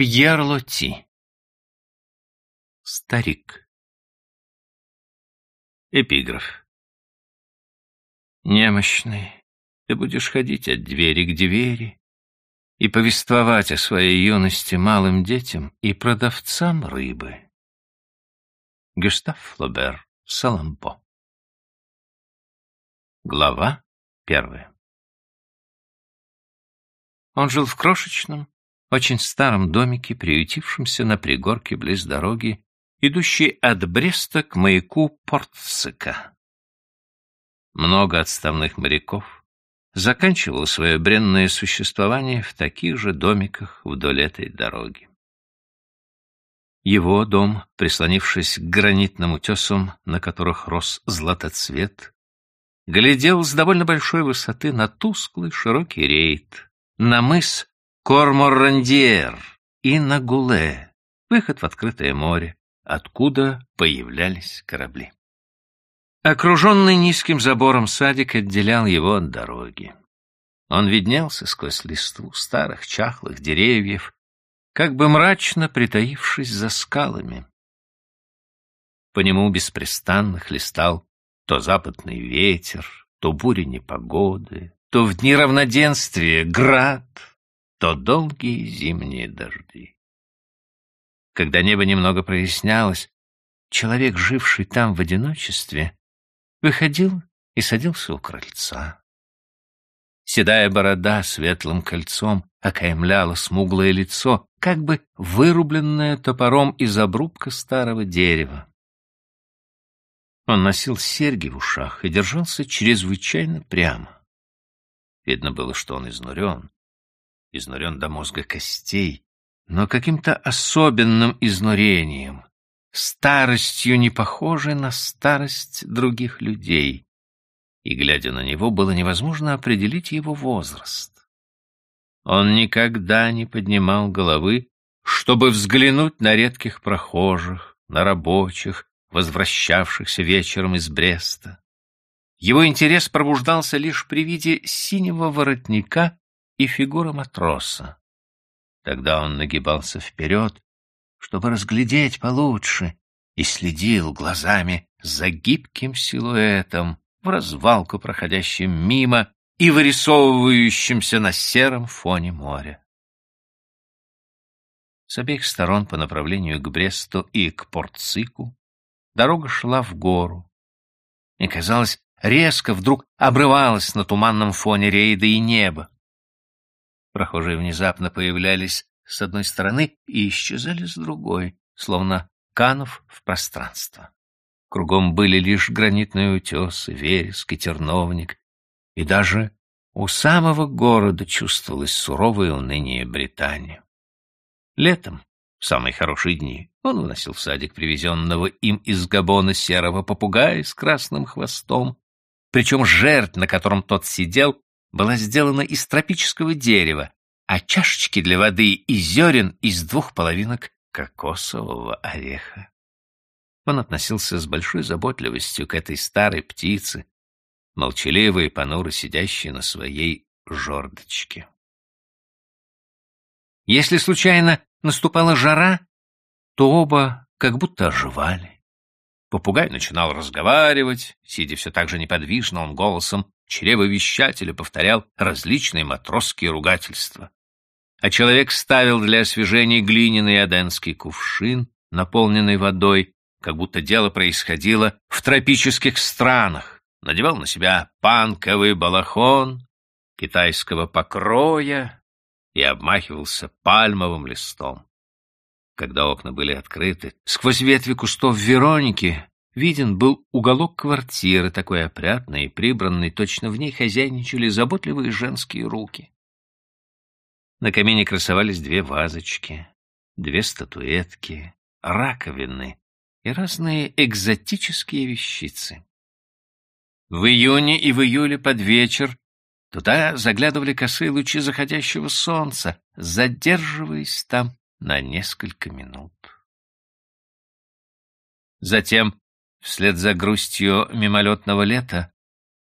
Пьер Лоти. Старик. Эпиграф. Немощный, ты будешь ходить от двери к двери и повествовать о своей юности малым детям и продавцам рыбы. Гюстав Флобер, Салампо. Глава первая. Он жил в крошечном, очень старом домике, приютившемся на пригорке близ дороги, идущей от Бреста к маяку Портсека. Много отставных моряков заканчивало свое бренное существование в таких же домиках вдоль этой дороги. Его дом, прислонившись к гранитным утесам, на которых рос златоцвет, глядел с довольно большой высоты на тусклый широкий рейд, на мыс Корморандиер и на Гуле, выход в открытое море, откуда появлялись корабли. Окруженный низким забором садик отделял его от дороги. Он виднелся сквозь листву старых чахлых деревьев, как бы мрачно притаившись за скалами. По нему беспрестанно хлестал то западный ветер, то буря непогоды, то в дни равноденствия град, то долгие зимние дожди. Когда небо немного прояснялось, человек, живший там в одиночестве, выходил и садился у крыльца. Седая борода светлым кольцом окаймляла смуглое лицо, как бы вырубленное топором из обрубка старого дерева. Он носил серьги в ушах и держался чрезвычайно прямо. Видно было, что он изнурен, изнурен до мозга костей, но каким-то особенным изнурением, старостью, не похожей на старость других людей. И, глядя на него, было невозможно определить его возраст. Он никогда не поднимал головы, чтобы взглянуть на редких прохожих, на рабочих, возвращавшихся вечером из Бреста. Его интерес пробуждался лишь при виде синего воротника и фигура матроса. Тогда он нагибался вперед, чтобы разглядеть получше, и следил глазами за гибким силуэтом в развалку, проходящим мимо и вырисовывающимся на сером фоне моря. С обеих сторон по направлению к Бресту и к Портцику дорога шла в гору, и, казалось, резко вдруг обрывалась на туманном фоне рейда и неба. Прохожие внезапно появлялись с одной стороны и исчезали с другой, словно канув в пространство. Кругом были лишь гранитные утесы, вереск и терновник, и даже у самого города чувствовалось суровое уныние Британии. Летом, в самые хорошие дни, он выносил в садик привезенного им из Габона серого попугая с красным хвостом, причем жертв, на котором тот сидел, была сделана из тропического дерева, а чашечки для воды и зерен из двух половинок кокосового ореха. Он относился с большой заботливостью к этой старой птице, молчаливой и понуро сидящей на своей жердочке. Если случайно наступала жара, то оба как будто оживали. Попугай начинал разговаривать, сидя все так же неподвижно, он голосом чревовещателя повторял различные матросские ругательства. А человек ставил для освежения глиняный аденский кувшин, наполненный водой, как будто дело происходило в тропических странах, надевал на себя панковый балахон китайского покроя и обмахивался пальмовым листом. Когда окна были открыты, сквозь ветви кустов Вероники Виден был уголок квартиры, такой опрятный и прибранный, точно в ней хозяйничали заботливые женские руки. На камине красовались две вазочки, две статуэтки, раковины и разные экзотические вещицы. В июне и в июле под вечер туда заглядывали косые лучи заходящего солнца, задерживаясь там на несколько минут. Затем Вслед за грустью мимолетного лета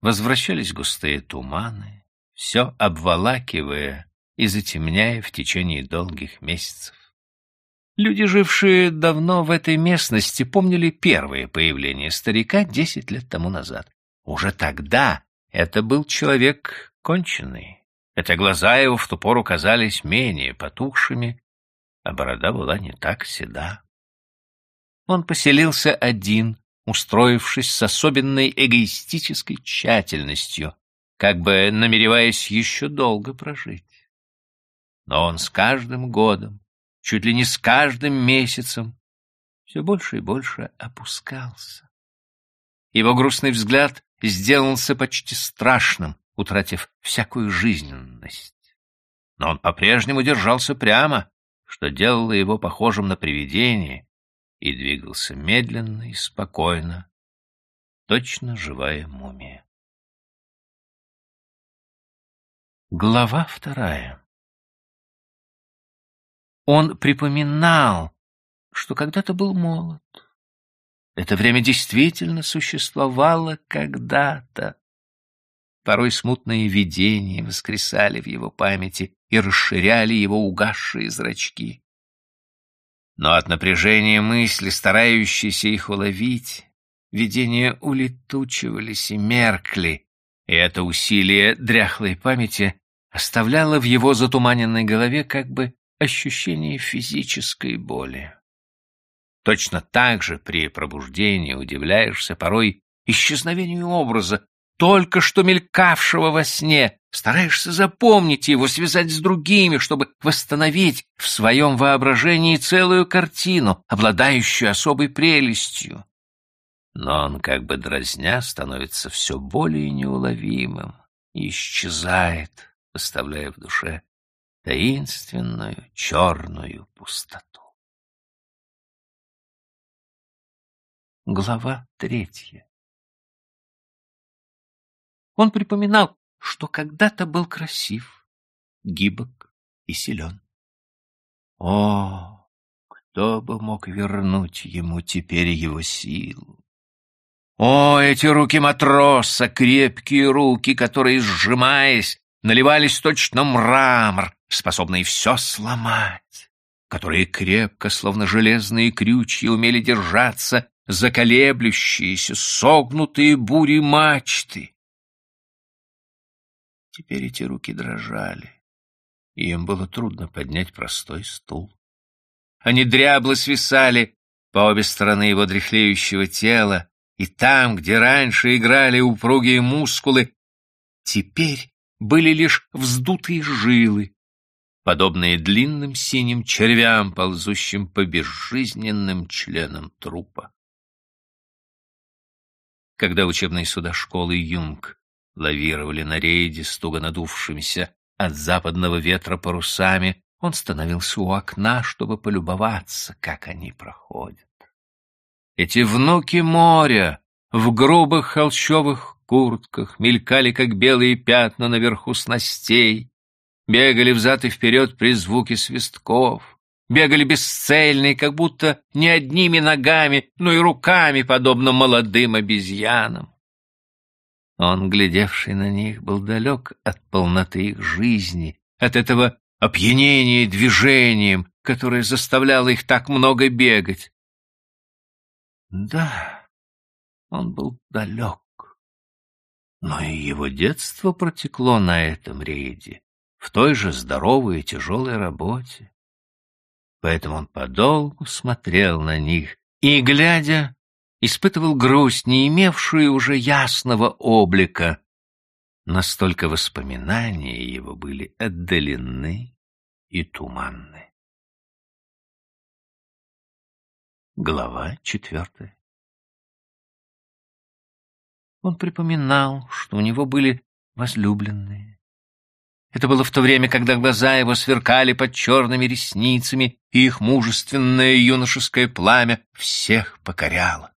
возвращались густые туманы, все обволакивая и затемняя в течение долгих месяцев. Люди, жившие давно в этой местности, помнили первое появление старика десять лет тому назад. Уже тогда это был человек конченый, хотя глаза его в ту пору казались менее потухшими, а борода была не так седа. Он поселился один, устроившись с особенной эгоистической тщательностью, как бы намереваясь еще долго прожить. Но он с каждым годом, чуть ли не с каждым месяцем, все больше и больше опускался. Его грустный взгляд сделался почти страшным, утратив всякую жизненность. Но он по-прежнему держался прямо, что делало его похожим на привидение, и двигался медленно и спокойно, точно живая мумия. Глава вторая Он припоминал, что когда-то был молод. Это время действительно существовало когда-то. Порой смутные видения воскресали в его памяти и расширяли его угасшие зрачки. Но от напряжения мысли, старающейся их уловить, видения улетучивались и меркли, и это усилие дряхлой памяти оставляло в его затуманенной голове как бы ощущение физической боли. Точно так же при пробуждении удивляешься порой исчезновению образа, только что мелькавшего во сне, стараешься запомнить его, связать с другими, чтобы восстановить в своем воображении целую картину, обладающую особой прелестью. Но он, как бы дразня, становится все более неуловимым и исчезает, оставляя в душе таинственную черную пустоту. Глава третья он припоминал, что когда-то был красив, гибок и силен. О, кто бы мог вернуть ему теперь его силу? О, эти руки матроса, крепкие руки, которые, сжимаясь, наливались точно мрамор, способные все сломать, которые крепко, словно железные крючья, умели держаться за колеблющиеся, согнутые бури мачты, Теперь эти руки дрожали, и им было трудно поднять простой стул. Они дрябло свисали по обе стороны его дряхлеющего тела, и там, где раньше играли упругие мускулы, теперь были лишь вздутые жилы, подобные длинным синим червям, ползущим по безжизненным членам трупа. Когда учебные суда школы Юнг лавировали на рейде с туго надувшимися от западного ветра парусами, он становился у окна, чтобы полюбоваться, как они проходят. Эти внуки моря в грубых холщовых куртках мелькали, как белые пятна наверху снастей, бегали взад и вперед при звуке свистков, бегали бесцельные, как будто не одними ногами, но и руками, подобно молодым обезьянам. Он, глядевший на них, был далек от полноты их жизни, от этого опьянения движением, которое заставляло их так много бегать. Да, он был далек, но и его детство протекло на этом рейде, в той же здоровой и тяжелой работе. Поэтому он подолгу смотрел на них и, глядя, испытывал грусть, не имевшую уже ясного облика. Настолько воспоминания его были отдалены и туманны. Глава четвертая Он припоминал, что у него были возлюбленные. Это было в то время, когда глаза его сверкали под черными ресницами, и их мужественное юношеское пламя всех покоряло.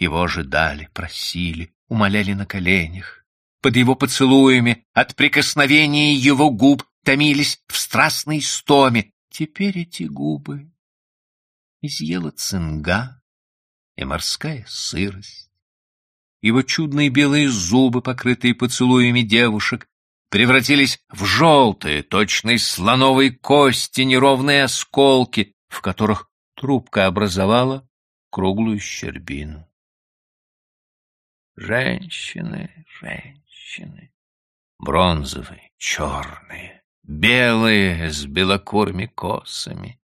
Его ожидали, просили, умоляли на коленях. Под его поцелуями от прикосновения его губ томились в страстной стоме. Теперь эти губы изъела цинга и морская сырость. Его чудные белые зубы, покрытые поцелуями девушек, превратились в желтые, точные слоновые кости, неровные осколки, в которых трубка образовала круглую щербину. Женщины, женщины, бронзовые, черные, белые, с белокурыми косами.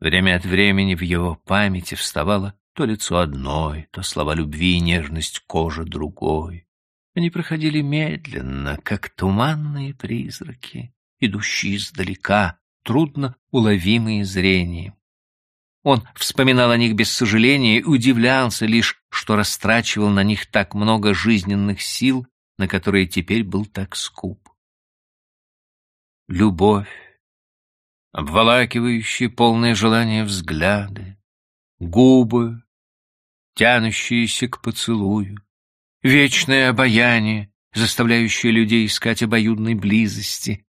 Время от времени в его памяти вставало то лицо одной, то слова любви и нежность кожи другой. Они проходили медленно, как туманные призраки, идущие издалека, трудно уловимые зрением. Он вспоминал о них без сожаления и удивлялся лишь, что растрачивал на них так много жизненных сил, на которые теперь был так скуп. Любовь, обволакивающие полное желание взгляды, губы, тянущиеся к поцелую, вечное обаяние, заставляющее людей искать обоюдной близости.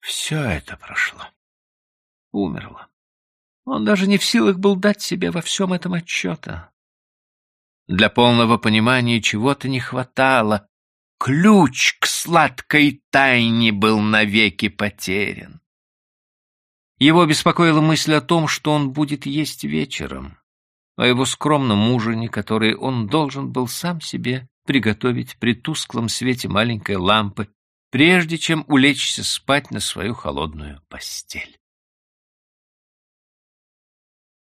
Все это прошло, умерло. Он даже не в силах был дать себе во всем этом отчета. Для полного понимания чего-то не хватало. Ключ к сладкой тайне был навеки потерян. Его беспокоила мысль о том, что он будет есть вечером, о его скромном ужине, который он должен был сам себе приготовить при тусклом свете маленькой лампы, прежде чем улечься спать на свою холодную постель.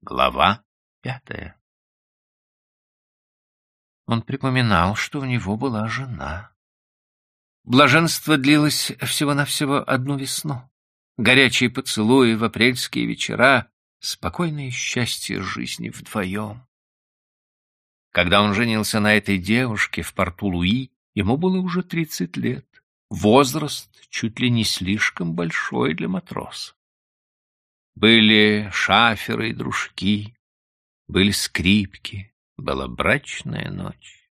Глава пятая Он припоминал, что у него была жена. Блаженство длилось всего-навсего одну весну. Горячие поцелуи в апрельские вечера, спокойное счастье жизни вдвоем. Когда он женился на этой девушке в порту Луи, ему было уже тридцать лет. Возраст чуть ли не слишком большой для матроса. Были шаферы и дружки, были скрипки, была брачная ночь.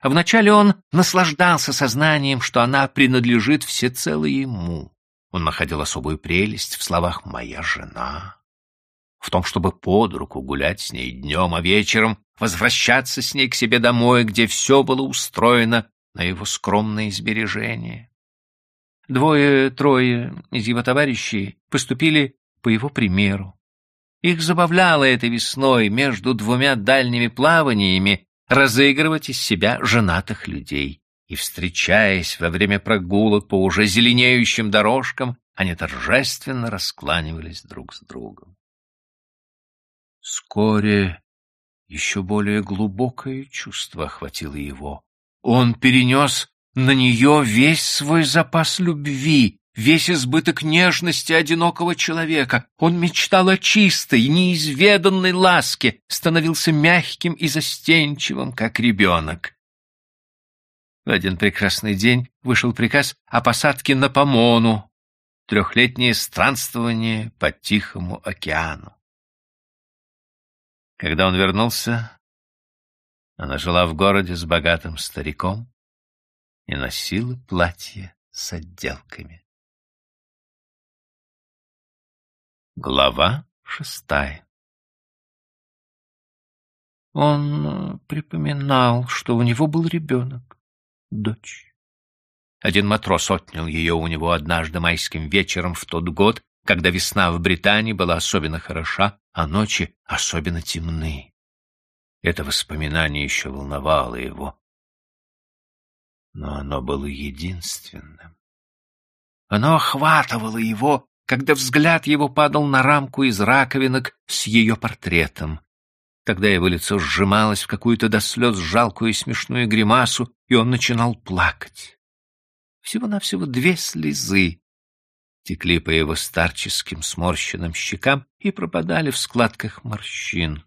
А вначале он наслаждался сознанием, что она принадлежит всецело ему. Он находил особую прелесть в словах «моя жена», в том, чтобы под руку гулять с ней днем, а вечером возвращаться с ней к себе домой, где все было устроено на его скромные сбережения. Двое-трое из его товарищей поступили по его примеру. Их забавляло этой весной между двумя дальними плаваниями разыгрывать из себя женатых людей. И, встречаясь во время прогулок по уже зеленеющим дорожкам, они торжественно раскланивались друг с другом. Вскоре еще более глубокое чувство охватило его. Он перенес на нее весь свой запас любви, весь избыток нежности одинокого человека. Он мечтал о чистой, неизведанной ласке, становился мягким и застенчивым, как ребенок. В один прекрасный день вышел приказ о посадке на Помону, трехлетнее странствование по Тихому океану. Когда он вернулся, она жила в городе с богатым стариком и носила платье с отделками. Глава шестая Он припоминал, что у него был ребенок, дочь. Один матрос отнял ее у него однажды майским вечером в тот год, когда весна в Британии была особенно хороша, а ночи особенно темны. Это воспоминание еще волновало его. Но оно было единственным. Оно охватывало его когда взгляд его падал на рамку из раковинок с ее портретом. Тогда его лицо сжималось в какую-то до слез жалкую и смешную гримасу, и он начинал плакать. Всего-навсего две слезы текли по его старческим сморщенным щекам и пропадали в складках морщин.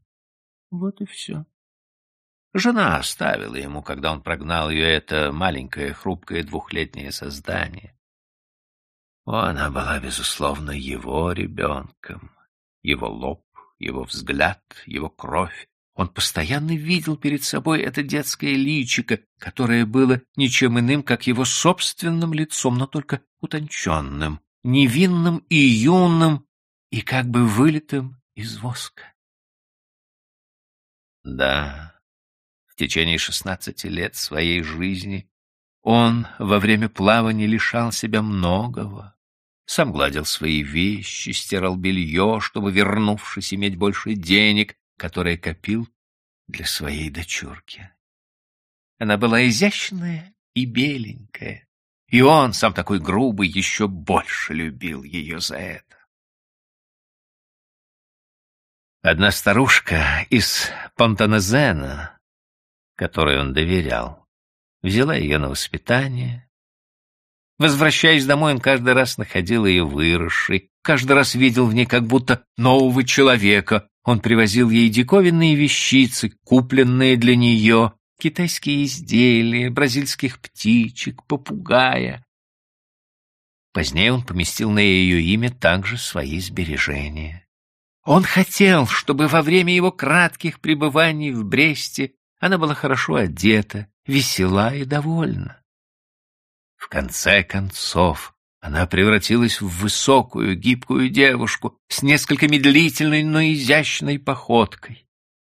Вот и все. Жена оставила ему, когда он прогнал ее это маленькое хрупкое двухлетнее создание. Она была, безусловно, его ребенком. Его лоб, его взгляд, его кровь. Он постоянно видел перед собой это детское личико, которое было ничем иным, как его собственным лицом, но только утонченным, невинным и юным, и как бы вылитым из воска. Да, в течение шестнадцати лет своей жизни он во время плавания лишал себя многого, сам гладил свои вещи, стирал белье, чтобы, вернувшись, иметь больше денег, которые копил для своей дочурки. Она была изящная и беленькая, и он, сам такой грубый, еще больше любил ее за это. Одна старушка из Понтанезена, которой он доверял, взяла ее на воспитание. Возвращаясь домой, он каждый раз находил ее выросшей, каждый раз видел в ней как будто нового человека. Он привозил ей диковинные вещицы, купленные для нее, китайские изделия, бразильских птичек, попугая. Позднее он поместил на ее имя также свои сбережения. Он хотел, чтобы во время его кратких пребываний в Бресте она была хорошо одета, весела и довольна. В конце концов, она превратилась в высокую, гибкую девушку с несколько медлительной, но изящной походкой.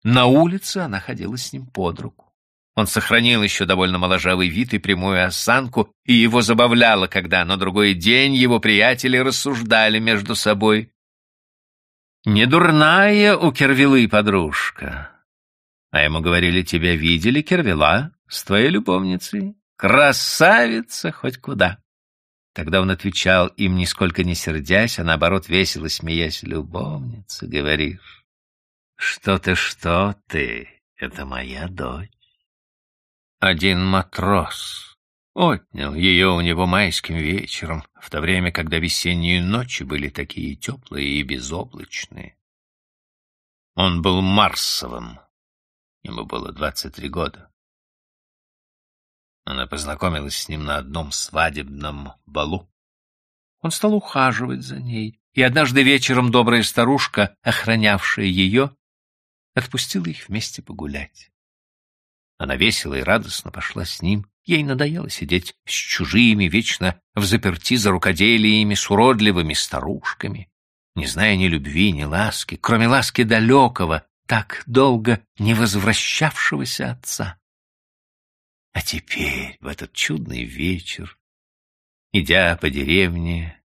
На улице она ходила с ним под руку. Он сохранил еще довольно моложавый вид и прямую осанку, и его забавляло, когда на другой день его приятели рассуждали между собой. «Не дурная у Кервилы подружка». А ему говорили, тебя видели, Кервила, с твоей любовницей. Красавица хоть куда. Тогда он отвечал им, нисколько не сердясь, а наоборот весело смеясь, любовница, говоришь. Что ты, что ты, это моя дочь. Один матрос отнял ее у него майским вечером, в то время, когда весенние ночи были такие теплые и безоблачные. Он был Марсовым. Ему было двадцать три года. Она познакомилась с ним на одном свадебном балу. Он стал ухаживать за ней, и однажды вечером добрая старушка, охранявшая ее, отпустила их вместе погулять. Она весело и радостно пошла с ним. Ей надоело сидеть с чужими, вечно в заперти за рукоделиями, с уродливыми старушками, не зная ни любви, ни ласки, кроме ласки далекого, так долго не возвращавшегося отца. А теперь, в этот чудный вечер, идя по деревне,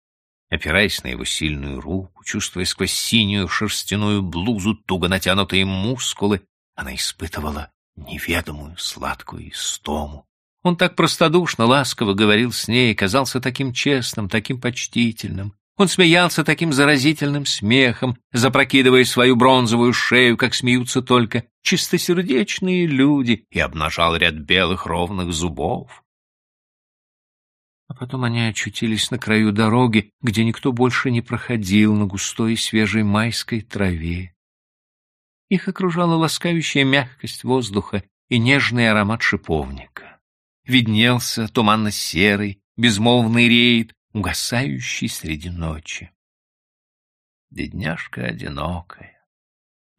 опираясь на его сильную руку, чувствуя сквозь синюю шерстяную блузу туго натянутые мускулы, она испытывала неведомую сладкую истому. Он так простодушно, ласково говорил с ней, казался таким честным, таким почтительным. Он смеялся таким заразительным смехом, запрокидывая свою бронзовую шею, как смеются только чистосердечные люди, и обнажал ряд белых ровных зубов. А потом они очутились на краю дороги, где никто больше не проходил на густой свежей майской траве. Их окружала ласкающая мягкость воздуха и нежный аромат шиповника. Виднелся туманно-серый, безмолвный рейд, угасающий среди ночи. Бедняжка одинокая.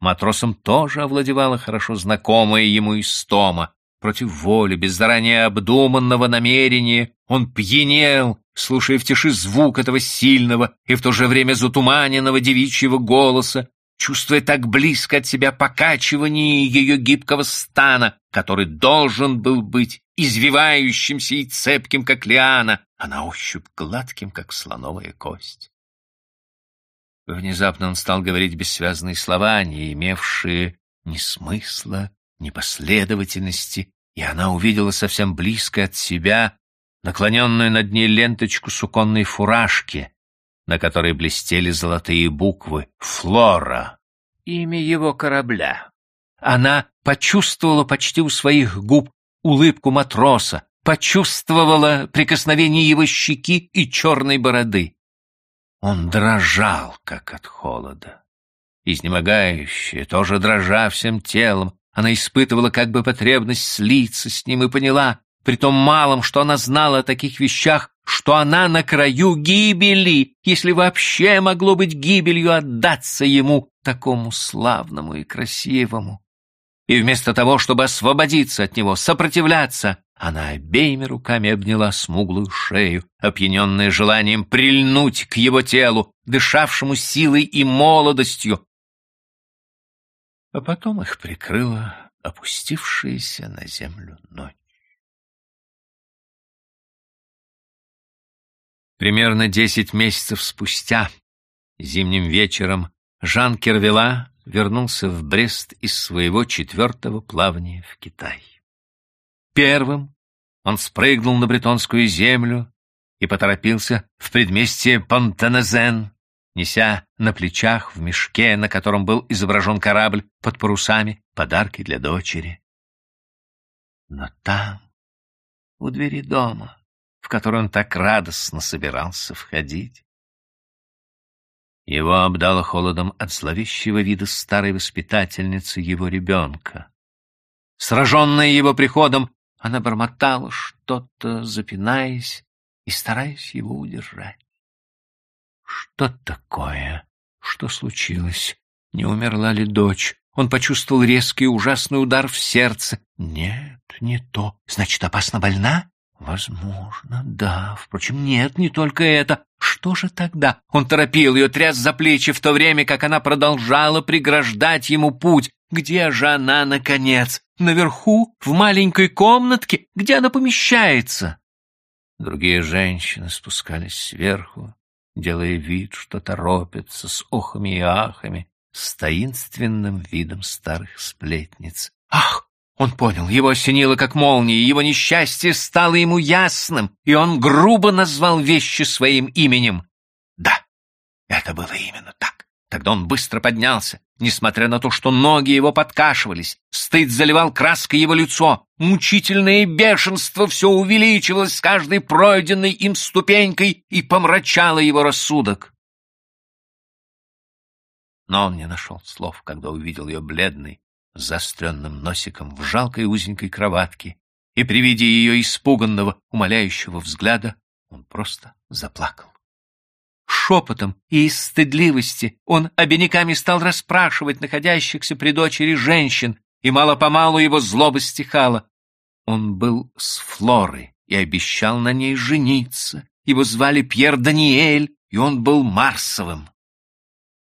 Матросом тоже овладевала хорошо знакомая ему истома. Против воли, без заранее обдуманного намерения, он пьянел, слушая в тиши звук этого сильного и в то же время затуманенного девичьего голоса, чувствуя так близко от себя покачивание ее гибкого стана, который должен был быть извивающимся и цепким, как лиана, а на ощупь гладким, как слоновая кость. Внезапно он стал говорить бессвязные слова, не имевшие ни смысла, ни последовательности, и она увидела совсем близко от себя наклоненную над ней ленточку суконной фуражки, на которой блестели золотые буквы «Флора» — имя его корабля. Она почувствовала почти у своих губ улыбку матроса, почувствовала прикосновение его щеки и черной бороды. Он дрожал, как от холода. Изнемогающая, тоже дрожа всем телом, она испытывала как бы потребность слиться с ним и поняла, при том малом, что она знала о таких вещах, что она на краю гибели, если вообще могло быть гибелью отдаться ему, такому славному и красивому. И вместо того, чтобы освободиться от него, сопротивляться, она обеими руками обняла смуглую шею, опьяненная желанием прильнуть к его телу, дышавшему силой и молодостью. А потом их прикрыла опустившаяся на землю ночь. Примерно десять месяцев спустя, зимним вечером, Жан Кервела вернулся в Брест из своего четвертого плавания в Китай. Первым он спрыгнул на бретонскую землю и поторопился в предместье Понтенезен, неся на плечах в мешке, на котором был изображен корабль под парусами, подарки для дочери. Но там, у двери дома, в который он так радостно собирался входить, его обдало холодом от зловещего вида старой воспитательницы его ребенка. Сраженная его приходом, она бормотала что-то, запинаясь и стараясь его удержать. Что такое? Что случилось? Не умерла ли дочь? Он почувствовал резкий ужасный удар в сердце. Нет, не то. Значит, опасно больна? Возможно, да. Впрочем, нет, не только это. Что же тогда? Он торопил ее, тряс за плечи, в то время как она продолжала преграждать ему путь. Где же она, наконец? Наверху, в маленькой комнатке, где она помещается? Другие женщины спускались сверху, делая вид, что торопятся с охами и ахами, с таинственным видом старых сплетниц. Ах! Он понял, его осенило как молния, его несчастье стало ему ясным, и он грубо назвал вещи своим именем. Да, это было именно так. Тогда он быстро поднялся, несмотря на то, что ноги его подкашивались. Стыд заливал краской его лицо. Мучительное бешенство все увеличивалось с каждой пройденной им ступенькой и помрачало его рассудок. Но он не нашел слов, когда увидел ее бледный, с заостренным носиком в жалкой узенькой кроватке, и при виде ее испуганного, умоляющего взгляда он просто заплакал шепотом и из стыдливости он обиняками стал расспрашивать находящихся при дочери женщин, и мало-помалу его злоба стихала. Он был с Флорой и обещал на ней жениться. Его звали Пьер Даниэль, и он был Марсовым.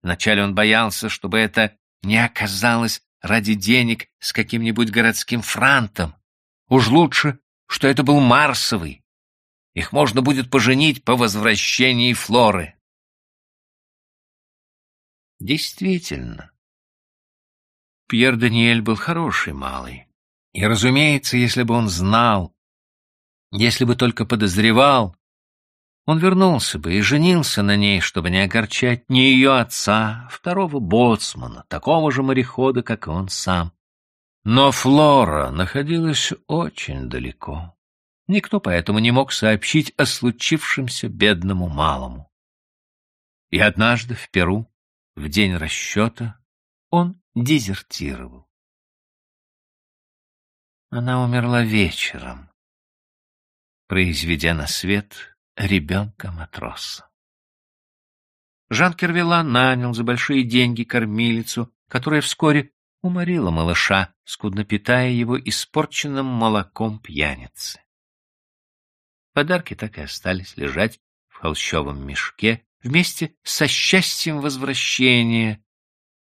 Вначале он боялся, чтобы это не оказалось ради денег с каким-нибудь городским франтом. Уж лучше, что это был Марсовый, их можно будет поженить по возвращении Флоры. Действительно, Пьер Даниэль был хороший малый. И, разумеется, если бы он знал, если бы только подозревал, он вернулся бы и женился на ней, чтобы не огорчать ни ее отца, второго боцмана, такого же морехода, как и он сам. Но Флора находилась очень далеко. Никто поэтому не мог сообщить о случившемся бедному малому. И однажды в Перу, в день расчета, он дезертировал. Она умерла вечером, произведя на свет ребенка-матроса. Жан Кервела нанял за большие деньги кормилицу, которая вскоре уморила малыша, скудно питая его испорченным молоком пьяницы. Подарки так и остались лежать в холщовом мешке вместе со счастьем возвращения,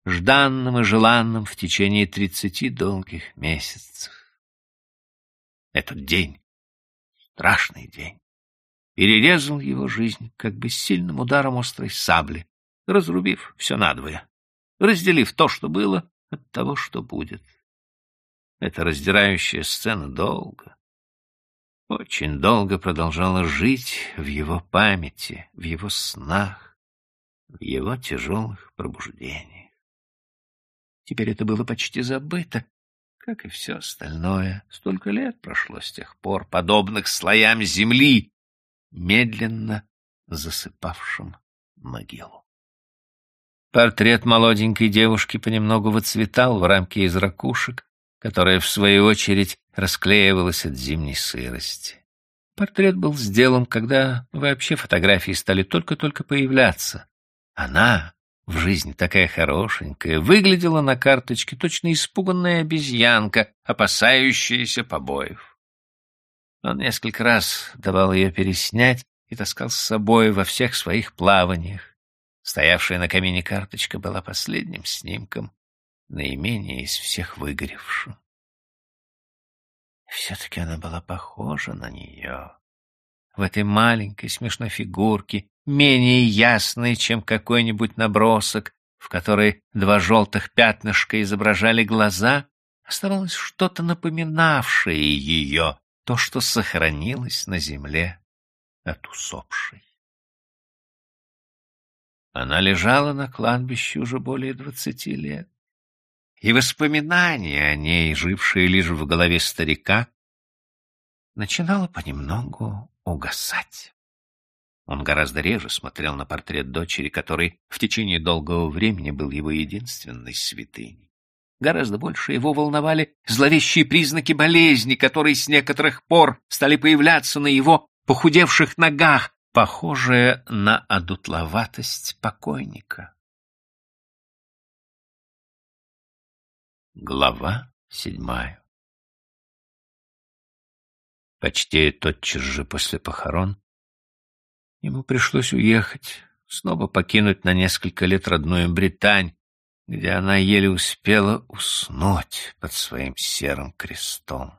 жданным и желанным в течение тридцати долгих месяцев. Этот день, страшный день, перерезал его жизнь как бы сильным ударом острой сабли, разрубив все надвое, разделив то, что было, от того, что будет. Эта раздирающая сцена долго, очень долго продолжала жить в его памяти, в его снах, в его тяжелых пробуждениях. Теперь это было почти забыто, как и все остальное. Столько лет прошло с тех пор, подобных слоям земли, медленно засыпавшим могилу. Портрет молоденькой девушки понемногу выцветал в рамке из ракушек, которая, в свою очередь, расклеивалась от зимней сырости. Портрет был сделан, когда вообще фотографии стали только-только появляться. Она, в жизни такая хорошенькая, выглядела на карточке точно испуганная обезьянка, опасающаяся побоев. Он несколько раз давал ее переснять и таскал с собой во всех своих плаваниях. Стоявшая на камине карточка была последним снимком, наименее из всех выгоревшим. Все-таки она была похожа на нее. в этой маленькой смешной фигурке, менее ясной, чем какой-нибудь набросок, в которой два желтых пятнышка изображали глаза, оставалось что-то напоминавшее ее, то, что сохранилось на земле от усопшей. Она лежала на кладбище уже более двадцати лет, и воспоминания о ней, жившие лишь в голове старика, начинало понемногу угасать. Он гораздо реже смотрел на портрет дочери, который в течение долгого времени был его единственной святыней. Гораздо больше его волновали зловещие признаки болезни, которые с некоторых пор стали появляться на его похудевших ногах, похожие на одутловатость покойника. Глава седьмая Почти тотчас же после похорон ему пришлось уехать, снова покинуть на несколько лет родную Британь, где она еле успела уснуть под своим серым крестом.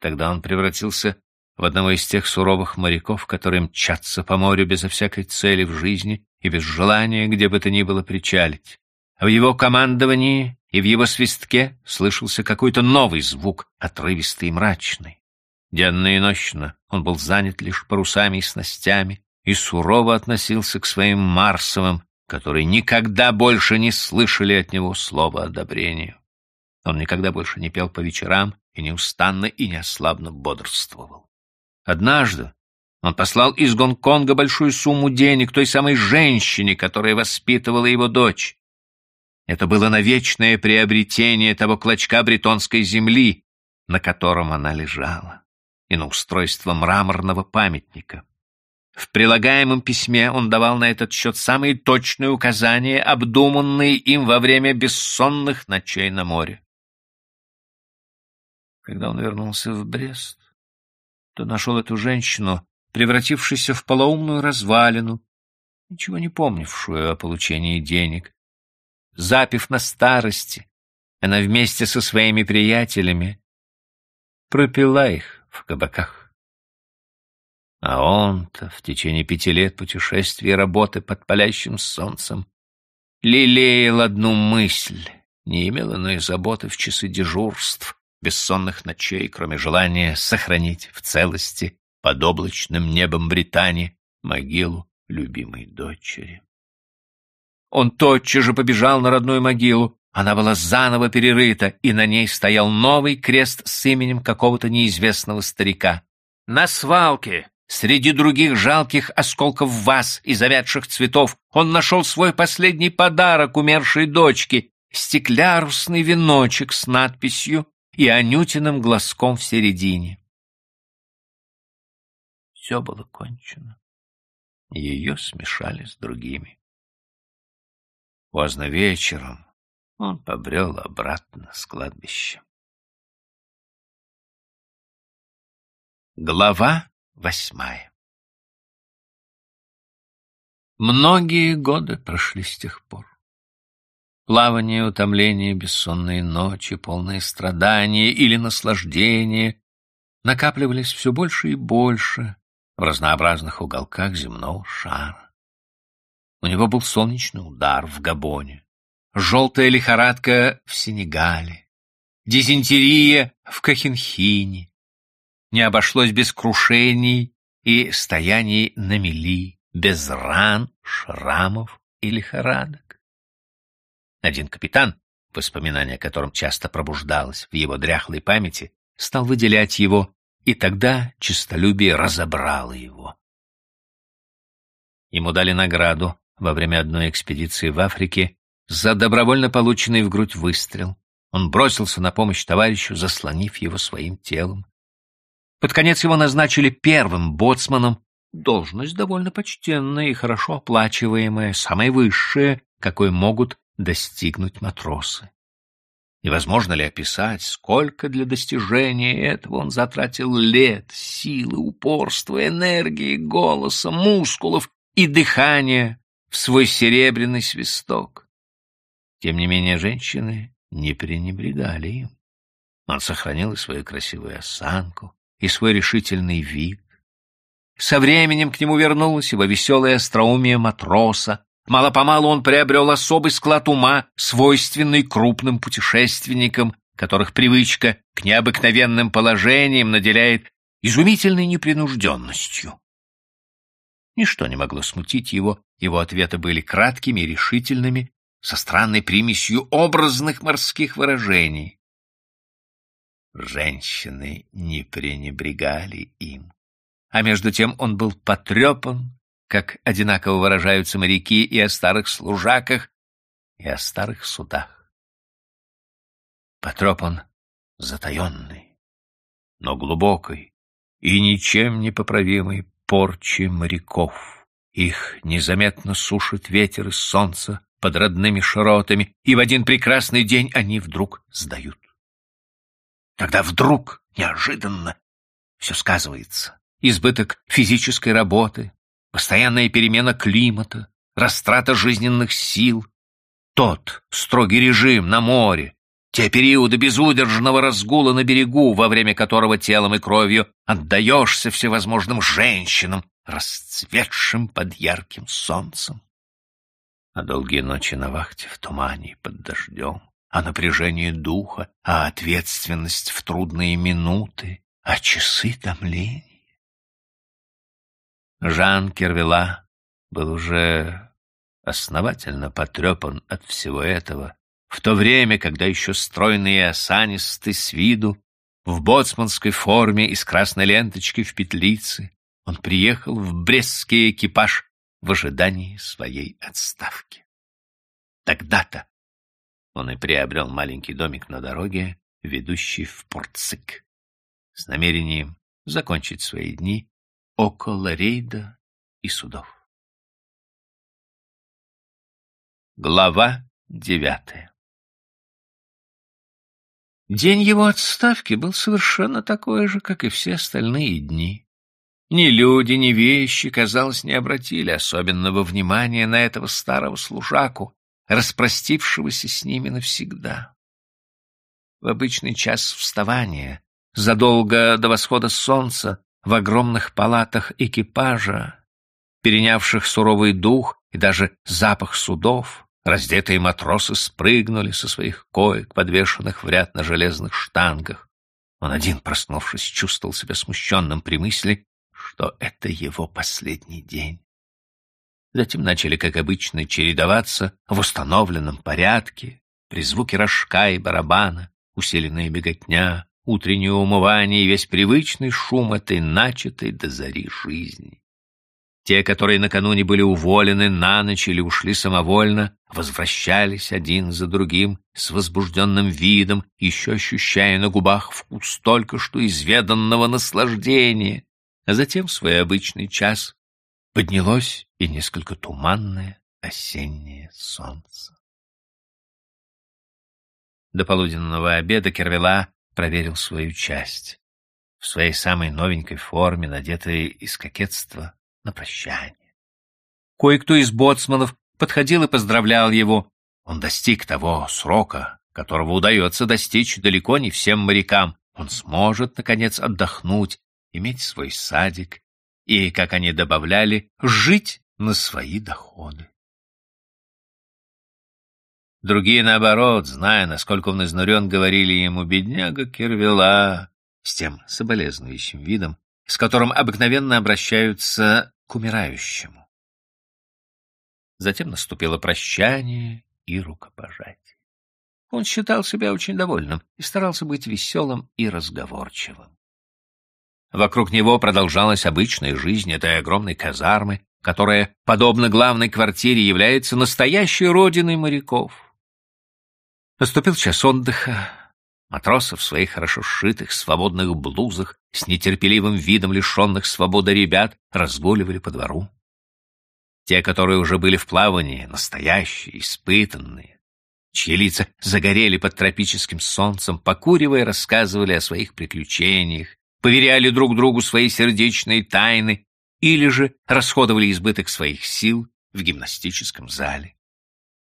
Тогда он превратился в одного из тех суровых моряков, которые мчатся по морю безо всякой цели в жизни и без желания где бы то ни было причалить. А в его командовании и в его свистке слышался какой-то новый звук, отрывистый и мрачный. Денно и нощно он был занят лишь парусами и снастями и сурово относился к своим Марсовым, которые никогда больше не слышали от него слова одобрения. Он никогда больше не пел по вечерам и неустанно и неослабно бодрствовал. Однажды он послал из Гонконга большую сумму денег той самой женщине, которая воспитывала его дочь. Это было на вечное приобретение того клочка бретонской земли, на котором она лежала, и на устройство мраморного памятника. В прилагаемом письме он давал на этот счет самые точные указания, обдуманные им во время бессонных ночей на море. Когда он вернулся в Брест, то нашел эту женщину, превратившуюся в полоумную развалину, ничего не помнившую о получении денег, запив на старости, она вместе со своими приятелями пропила их в кабаках. А он-то в течение пяти лет путешествий и работы под палящим солнцем лелеял одну мысль, не имел иной заботы в часы дежурств, бессонных ночей, кроме желания сохранить в целости под облачным небом Британии могилу любимой дочери. Он тотчас же побежал на родную могилу. Она была заново перерыта, и на ней стоял новый крест с именем какого-то неизвестного старика. На свалке, среди других жалких осколков ваз и завядших цветов, он нашел свой последний подарок умершей дочке — стеклярусный веночек с надписью и анютиным глазком в середине. Все было кончено. Ее смешали с другими. Поздно вечером он побрел обратно с кладбища. Глава восьмая Многие годы прошли с тех пор. Плавание, утомление, бессонные ночи, полные страдания или наслаждения накапливались все больше и больше в разнообразных уголках земного шара. У него был солнечный удар в Габоне, желтая лихорадка в Сенегале, дизентерия в Кахинхине. Не обошлось без крушений и стояний на мели, без ран, шрамов и лихорадок. Один капитан, воспоминание о котором часто пробуждалось в его дряхлой памяти, стал выделять его, и тогда честолюбие разобрало его. Ему дали награду во время одной экспедиции в Африке за добровольно полученный в грудь выстрел. Он бросился на помощь товарищу, заслонив его своим телом. Под конец его назначили первым боцманом, должность довольно почтенная и хорошо оплачиваемая, самая высшая, какой могут достигнуть матросы. Невозможно ли описать, сколько для достижения этого он затратил лет, силы, упорства, энергии, голоса, мускулов и дыхания, в свой серебряный свисток. Тем не менее, женщины не пренебрегали им. Он сохранил и свою красивую осанку, и свой решительный вид. Со временем к нему вернулось его веселое остроумие матроса. Мало-помалу он приобрел особый склад ума, свойственный крупным путешественникам, которых привычка к необыкновенным положениям наделяет изумительной непринужденностью. Ничто не могло смутить его, его ответы были краткими и решительными, со странной примесью образных морских выражений. Женщины не пренебрегали им. А между тем он был потрепан, как одинаково выражаются моряки и о старых служаках, и о старых судах. Потрепан затаенный, но глубокой и ничем не поправимой порчи моряков. Их незаметно сушит ветер и солнце под родными широтами, и в один прекрасный день они вдруг сдают. Тогда вдруг, неожиданно, все сказывается. Избыток физической работы, постоянная перемена климата, растрата жизненных сил, тот строгий режим на море, те периоды безудержного разгула на берегу, во время которого телом и кровью отдаешься всевозможным женщинам, расцветшим под ярким солнцем. А долгие ночи на вахте в тумане и под дождем, а напряжение духа, а ответственность в трудные минуты, а часы томления. Жан Кервела был уже основательно потрепан от всего этого, в то время, когда еще стройный и осанистый с виду, в боцманской форме и с красной ленточкой в петлице, он приехал в брестский экипаж в ожидании своей отставки. Тогда-то он и приобрел маленький домик на дороге, ведущий в Портцик, с намерением закончить свои дни около рейда и судов. Глава девятая День его отставки был совершенно такой же, как и все остальные дни. Ни люди, ни вещи, казалось, не обратили особенного внимания на этого старого служаку, распростившегося с ними навсегда. В обычный час вставания, задолго до восхода солнца, в огромных палатах экипажа, перенявших суровый дух и даже запах судов, раздетые матросы спрыгнули со своих коек, подвешенных в ряд на железных штангах. Он один, проснувшись, чувствовал себя смущенным при мысли, что это его последний день. Затем начали, как обычно, чередоваться в установленном порядке, при звуке рожка и барабана, усиленная беготня, утреннее умывание и весь привычный шум этой начатой до зари жизни. Те, которые накануне были уволены на ночь или ушли самовольно, возвращались один за другим с возбужденным видом, еще ощущая на губах вкус только что изведанного наслаждения. А затем в свой обычный час поднялось и несколько туманное осеннее солнце. До полуденного обеда Кервела проверил свою часть. В своей самой новенькой форме, надетой из кокетства на прощание. Кое-кто из боцманов подходил и поздравлял его. Он достиг того срока, которого удается достичь далеко не всем морякам. Он сможет, наконец, отдохнуть, иметь свой садик и, как они добавляли, жить на свои доходы. Другие, наоборот, зная, насколько он изнурен, говорили ему «бедняга Кервела» с тем соболезнующим видом, с которым обыкновенно обращаются к умирающему. Затем наступило прощание и рукопожатие. Он считал себя очень довольным и старался быть веселым и разговорчивым. Вокруг него продолжалась обычная жизнь этой огромной казармы, которая, подобно главной квартире, является настоящей родиной моряков. Наступил час отдыха. Матросы в своих хорошо сшитых, свободных блузах, с нетерпеливым видом лишенных свободы ребят, разгуливали по двору. Те, которые уже были в плавании, настоящие, испытанные, чьи лица загорели под тропическим солнцем, покуривая, рассказывали о своих приключениях, поверяли друг другу свои сердечные тайны или же расходовали избыток своих сил в гимнастическом зале.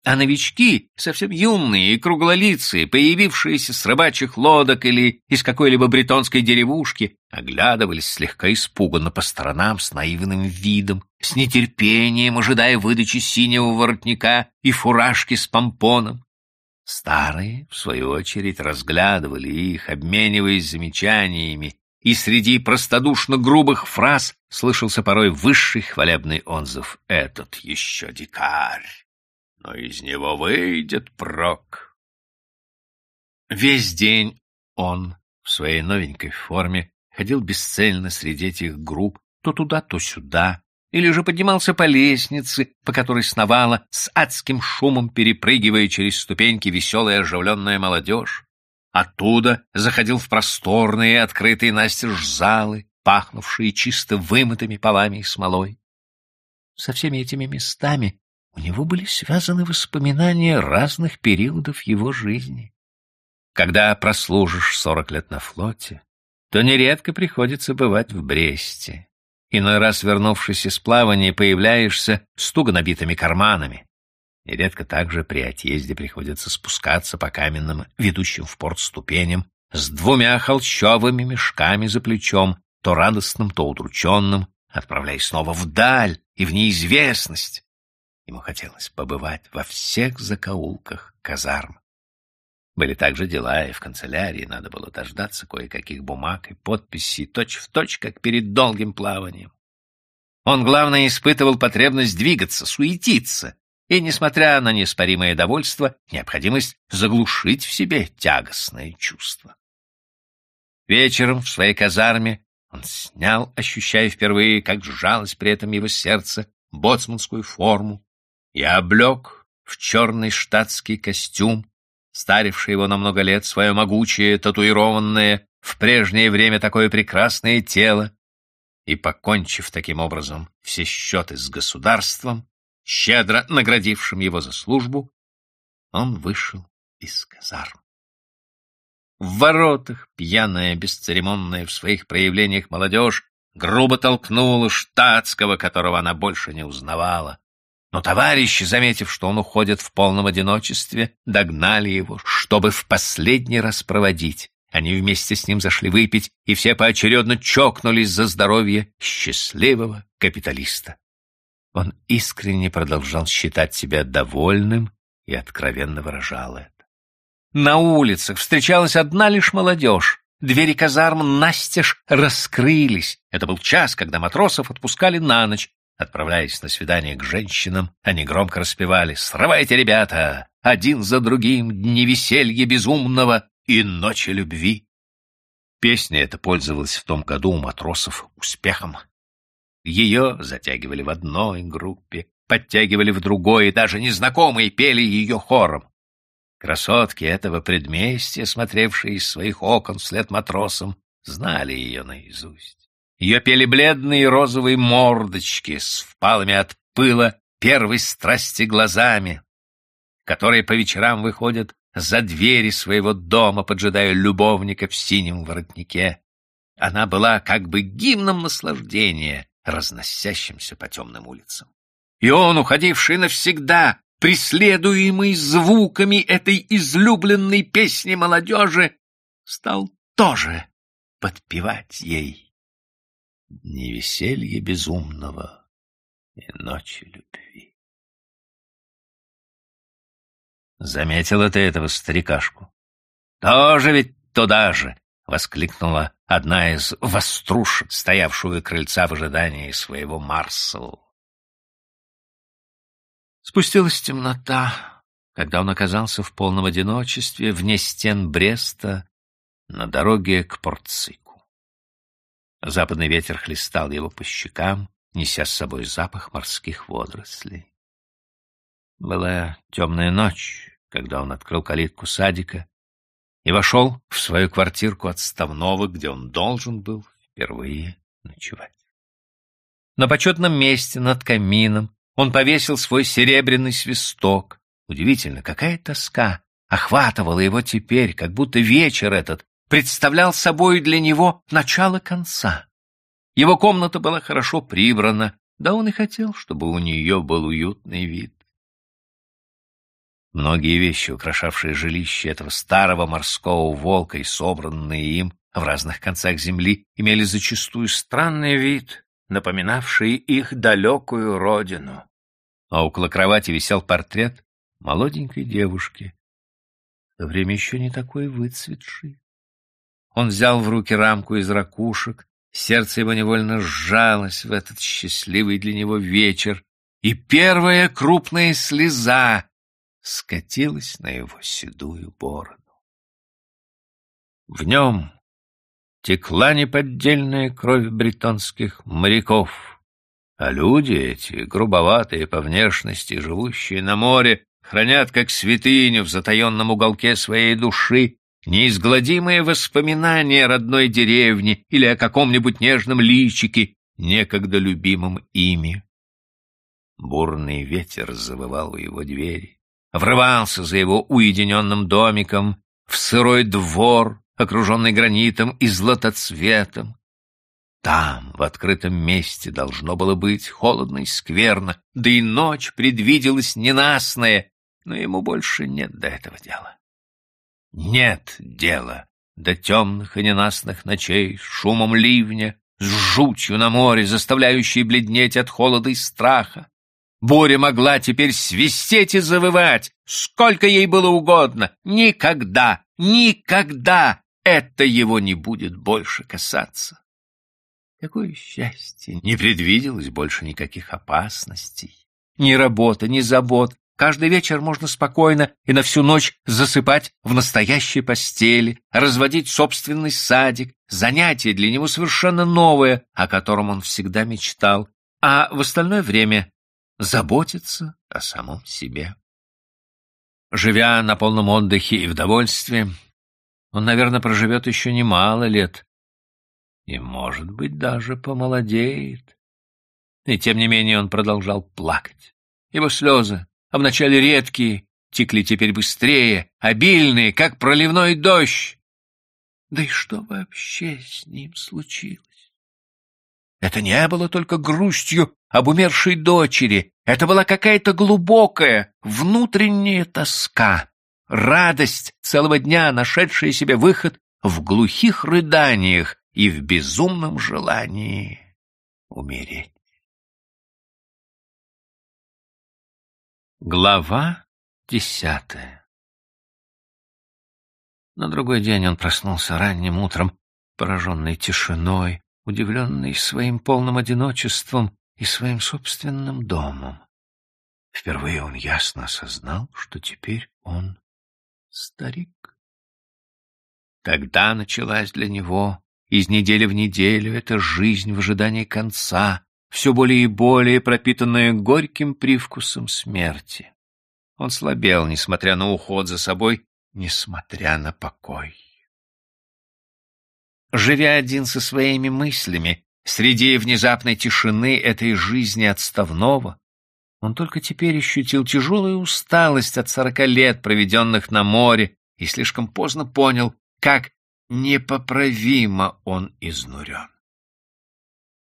а новички, совсем юные и круглолицые, появившиеся с рыбачьих лодок или из какой-либо бретонской деревушки, оглядывались слегка испуганно по сторонам с наивным видом, с нетерпением ожидая выдачи синего воротника и фуражки с помпоном. Старые, в свою очередь, разглядывали их, обмениваясь замечаниями, и среди простодушно грубых фраз слышался порой высший хвалебный отзыв «Этот еще дикарь!» но из него выйдет прок. Весь день он в своей новенькой форме ходил бесцельно среди этих групп, то туда, то сюда, или же поднимался по лестнице, по которой сновала с адским шумом, перепрыгивая через ступеньки веселая оживленная молодежь. Оттуда заходил в просторные, открытые настежь залы, пахнувшие чисто вымытыми полами и смолой. Со всеми этими местами у него были связаны воспоминания разных периодов его жизни. Когда прослужишь сорок лет на флоте, то нередко приходится бывать в Бресте. Иной раз, вернувшись из плавания, появляешься с туго набитыми карманами. Нередко также при отъезде приходится спускаться по каменным, ведущим в порт ступеням, с двумя холщовыми мешками за плечом, то радостным, то удрученным, отправляясь снова вдаль и в неизвестность. Ему хотелось побывать во всех закоулках казарм. Были также дела, и в канцелярии надо было дождаться кое-каких бумаг и подписей, точь-в-точь, как перед долгим плаванием. Он, главное, испытывал потребность двигаться, суетиться, и, несмотря на неоспоримое довольство, необходимость заглушить в себе тягостное чувство. Вечером в своей казарме он снял, ощущая впервые, как сжалось при этом его сердце, боцманскую форму, я облег в черный штатский костюм, старивший его на много лет, свое могучее, татуированное, в прежнее время такое прекрасное тело, и, покончив таким образом все счеты с государством, щедро наградившим его за службу, он вышел из казарм. В воротах пьяная, бесцеремонная в своих проявлениях молодежь грубо толкнула штатского, которого она больше не узнавала. Но товарищи, заметив, что он уходит в полном одиночестве, догнали его, чтобы в последний раз проводить. Они вместе с ним зашли выпить, и все поочередно чокнулись за здоровье счастливого капиталиста. Он искренне продолжал считать себя довольным и откровенно выражал это. На улицах встречалась одна лишь молодежь. Двери казарм настежь раскрылись. Это был час, когда матросов отпускали на ночь, Отправляясь на свидание к женщинам, они громко распевали «Срывайте, ребята! Один за другим дни веселья безумного и ночи любви!» Песня эта пользовалась в том году у матросов успехом. Ее затягивали в одной группе, подтягивали в другой, и даже незнакомые пели ее хором. Красотки этого предместья, смотревшие из своих окон вслед матросам, знали ее наизусть. Ее пели бледные розовые мордочки с впалыми от пыла первой страсти глазами, которые по вечерам выходят за двери своего дома, поджидая любовника в синем воротнике. Она была как бы гимном наслаждения, разносящимся по темным улицам. И он, уходивший навсегда, преследуемый звуками этой излюбленной песни молодежи, стал тоже подпевать ей дни веселья безумного и ночи любви. Заметила ты этого старикашку? Тоже ведь туда же! — воскликнула одна из вострушек, стоявшую крыльца в ожидании своего Марсел. Спустилась темнота, когда он оказался в полном одиночестве вне стен Бреста на дороге к Портцику. Западный ветер хлестал его по щекам, неся с собой запах морских водорослей. Была темная ночь, когда он открыл калитку садика и вошел в свою квартирку отставного, где он должен был впервые ночевать. На почетном месте над камином он повесил свой серебряный свисток. Удивительно, какая тоска охватывала его теперь, как будто вечер этот представлял собой для него начало конца. Его комната была хорошо прибрана, да он и хотел, чтобы у нее был уютный вид. Многие вещи, украшавшие жилище этого старого морского волка и собранные им в разных концах земли, имели зачастую странный вид, напоминавший их далекую родину. А около кровати висел портрет молоденькой девушки, в то время еще не такой выцветший. Он взял в руки рамку из ракушек, сердце его невольно сжалось в этот счастливый для него вечер, и первая крупная слеза скатилась на его седую бороду. В нем текла неподдельная кровь бритонских моряков, а люди эти, грубоватые по внешности, живущие на море, хранят как святыню в затаенном уголке своей души неизгладимые воспоминания родной деревни или о каком-нибудь нежном личике, некогда любимом ими. Бурный ветер завывал у его двери врывался за его уединенным домиком в сырой двор, окруженный гранитом и златоцветом. Там, в открытом месте, должно было быть холодно и скверно, да и ночь предвиделась ненастная, но ему больше нет до этого дела. Нет дела до темных и ненастных ночей шумом ливня, с жутью на море, заставляющей бледнеть от холода и страха. Буря могла теперь свистеть и завывать, сколько ей было угодно. Никогда, никогда это его не будет больше касаться. Какое счастье! Не предвиделось больше никаких опасностей. Ни работы, ни забот. Каждый вечер можно спокойно и на всю ночь засыпать в настоящей постели, разводить собственный садик, занятие для него совершенно новое, о котором он всегда мечтал. А в остальное время заботиться о самом себе. Живя на полном отдыхе и в довольстве, он, наверное, проживет еще немало лет и, может быть, даже помолодеет. И тем не менее он продолжал плакать. Его слезы, а вначале редкие, текли теперь быстрее, обильные, как проливной дождь. Да и что вообще с ним случилось? Это не было только грустью об умершей дочери, это была какая-то глубокая внутренняя тоска, радость целого дня, нашедшая себе выход в глухих рыданиях и в безумном желании умереть. Глава десятая. На другой день он проснулся ранним утром, пораженный тишиной, удивленный своим полным одиночеством и своим собственным домом. Впервые он ясно осознал, что теперь он старик. Тогда началась для него из недели в неделю эта жизнь в ожидании конца, все более и более пропитанная горьким привкусом смерти. Он слабел, несмотря на уход за собой, несмотря на покой. Живя один со своими мыслями, среди внезапной тишины этой жизни отставного, он только теперь ощутил тяжелую усталость от сорока лет, проведенных на море, и слишком поздно понял, как непоправимо он изнурен.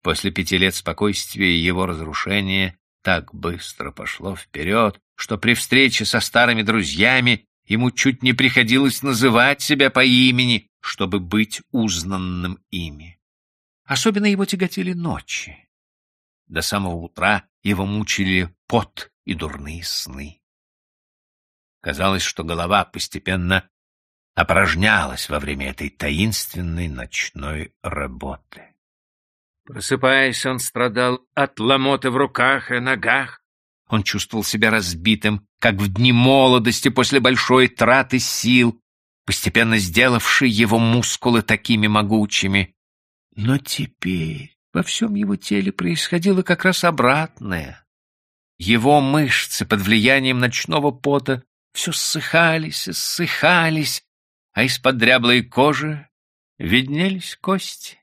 После пяти лет спокойствия его разрушение так быстро пошло вперед, что при встрече со старыми друзьями ему чуть не приходилось называть себя по имени, чтобы быть узнанным ими. Особенно его тяготили ночи. До самого утра его мучили пот и дурные сны. Казалось, что голова постепенно опорожнялась во время этой таинственной ночной работы. Просыпаясь, он страдал от ломоты в руках и ногах. Он чувствовал себя разбитым, как в дни молодости после большой траты сил, постепенно сделавший его мускулы такими могучими. Но теперь во всем его теле происходило как раз обратное. Его мышцы под влиянием ночного пота все ссыхались и ссыхались, а из-под дряблой кожи виднелись кости.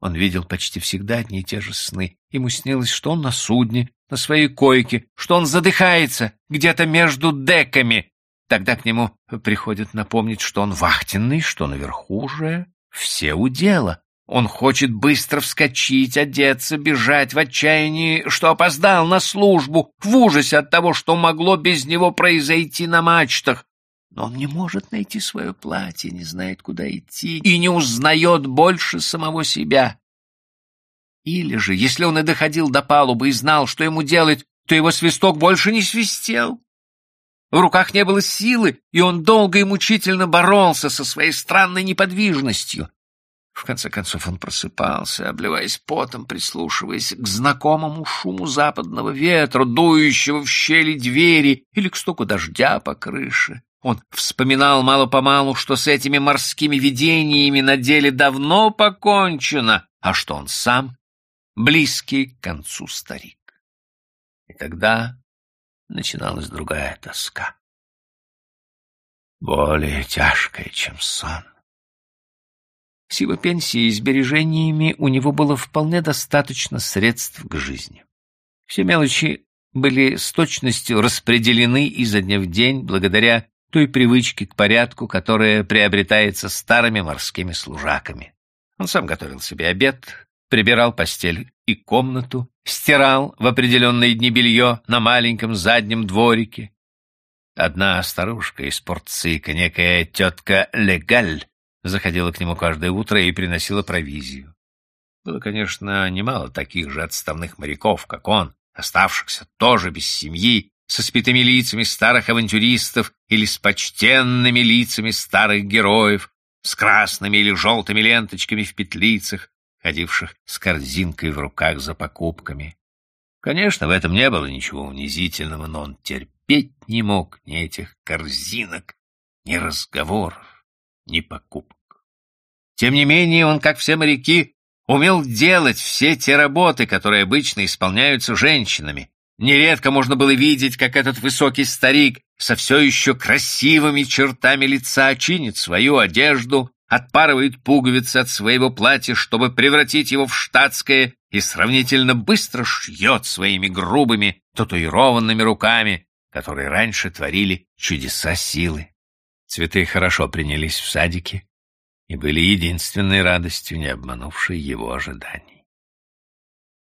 Он видел почти всегда одни и те же сны. Ему снилось, что он на судне, на своей койке, что он задыхается где-то между деками, Тогда к нему приходит напомнить, что он вахтенный, что наверху уже все у дела. Он хочет быстро вскочить, одеться, бежать в отчаянии, что опоздал на службу, в ужасе от того, что могло без него произойти на мачтах. Но он не может найти свое платье, не знает, куда идти, и не узнает больше самого себя. Или же, если он и доходил до палубы и знал, что ему делать, то его свисток больше не свистел. В руках не было силы, и он долго и мучительно боролся со своей странной неподвижностью. В конце концов он просыпался, обливаясь потом, прислушиваясь к знакомому шуму западного ветра, дующего в щели двери или к стуку дождя по крыше. Он вспоминал мало-помалу, что с этими морскими видениями на деле давно покончено, а что он сам близкий к концу старик. И тогда начиналась другая тоска. Более тяжкая, чем сон. С его пенсией и сбережениями у него было вполне достаточно средств к жизни. Все мелочи были с точностью распределены изо дня в день благодаря той привычке к порядку, которая приобретается старыми морскими служаками. Он сам готовил себе обед, прибирал постель и комнату, стирал в определенные дни белье на маленьком заднем дворике. Одна старушка из Портцика, некая тетка Легаль, заходила к нему каждое утро и приносила провизию. Было, конечно, немало таких же отставных моряков, как он, оставшихся тоже без семьи, со спитыми лицами старых авантюристов или с почтенными лицами старых героев, с красными или желтыми ленточками в петлицах, ходивших с корзинкой в руках за покупками. Конечно, в этом не было ничего унизительного, но он терпеть не мог ни этих корзинок, ни разговоров ни покупок. Тем не менее, он, как все моряки, умел делать все те работы, которые обычно исполняются женщинами. Нередко можно было видеть, как этот высокий старик со все еще красивыми чертами лица чинит свою одежду, отпарывает пуговицы от своего платья, чтобы превратить его в штатское, и сравнительно быстро шьет своими грубыми, татуированными руками, которые раньше творили чудеса силы. Цветы хорошо принялись в садике и были единственной радостью, не обманувшей его ожиданий.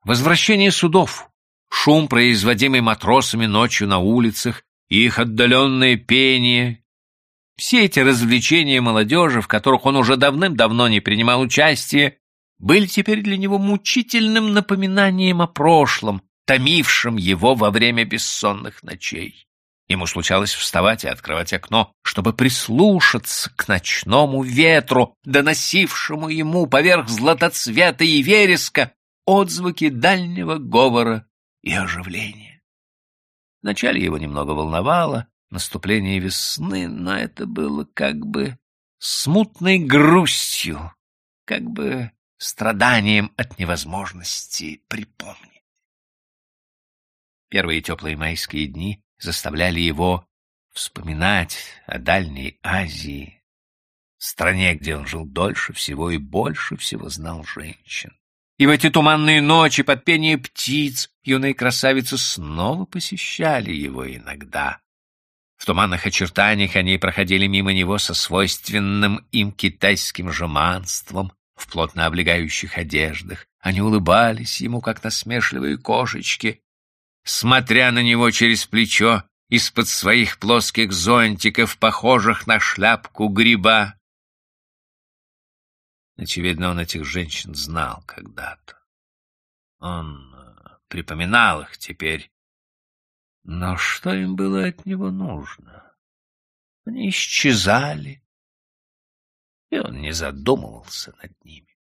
Возвращение судов, шум, производимый матросами ночью на улицах, и их отдаленное пение — все эти развлечения молодежи, в которых он уже давным-давно не принимал участия, были теперь для него мучительным напоминанием о прошлом, томившем его во время бессонных ночей. Ему случалось вставать и открывать окно, чтобы прислушаться к ночному ветру, доносившему ему поверх златоцвета и вереска отзвуки дальнего говора и оживления. Вначале его немного волновало наступление весны, но это было как бы смутной грустью, как бы страданием от невозможности припомнить. Первые теплые майские дни заставляли его вспоминать о Дальней Азии, стране, где он жил дольше всего и больше всего знал женщин. И в эти туманные ночи под пение птиц юные красавицы снова посещали его иногда. В туманных очертаниях они проходили мимо него со свойственным им китайским жеманством в плотно облегающих одеждах. Они улыбались ему, как насмешливые кошечки, смотря на него через плечо из-под своих плоских зонтиков, похожих на шляпку гриба. Очевидно, он этих женщин знал когда-то. Он э, припоминал их теперь. Но что им было от него нужно? Они исчезали, и он не задумывался над ними.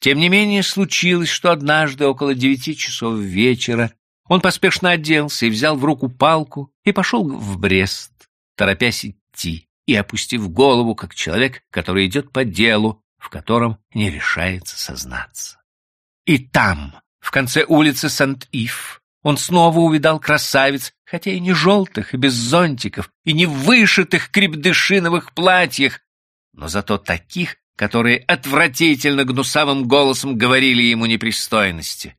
Тем не менее, случилось, что однажды около девяти часов вечера он поспешно оделся и взял в руку палку и пошел в Брест, торопясь идти и опустив голову, как человек, который идет по делу, в котором не решается сознаться. И там, в конце улицы Сант-Ив, он снова увидал красавиц, хотя и не желтых, и без зонтиков, и не вышитых крепдышиновых платьях, но зато таких, которые отвратительно гнусавым голосом говорили ему непристойности.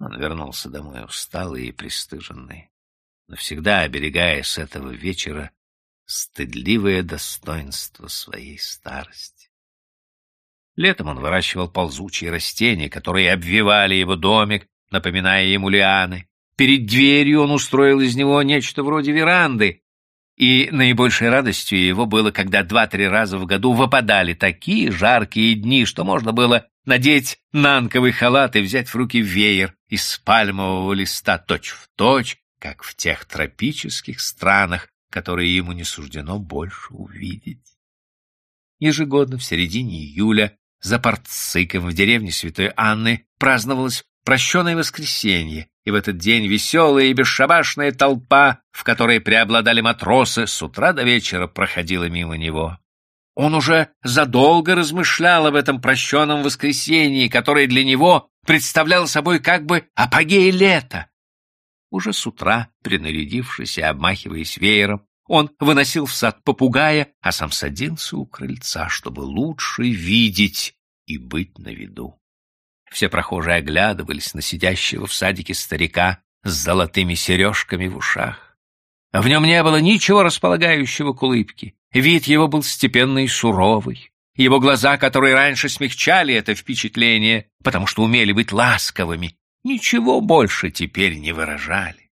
Он вернулся домой усталый и пристыженный, навсегда оберегая с этого вечера стыдливое достоинство своей старости. Летом он выращивал ползучие растения, которые обвивали его домик, напоминая ему лианы. Перед дверью он устроил из него нечто вроде веранды, и наибольшей радостью его было, когда два-три раза в году выпадали такие жаркие дни, что можно было надеть нанковый халат и взять в руки веер из пальмового листа точь-в-точь, точь, как в тех тропических странах, которые ему не суждено больше увидеть. Ежегодно в середине июля за Портциком в деревне Святой Анны праздновалось прощенное воскресенье, и в этот день веселая и бесшабашная толпа, в которой преобладали матросы, с утра до вечера проходила мимо него. Он уже задолго размышлял об этом прощенном воскресенье, которое для него представляло собой как бы апогей лета. Уже с утра, принарядившись и обмахиваясь веером, он выносил в сад попугая, а сам садился у крыльца, чтобы лучше видеть и быть на виду. Все прохожие оглядывались на сидящего в садике старика с золотыми сережками в ушах. В нем не было ничего располагающего к улыбке. Вид его был степенный и суровый. Его глаза, которые раньше смягчали это впечатление, потому что умели быть ласковыми, ничего больше теперь не выражали.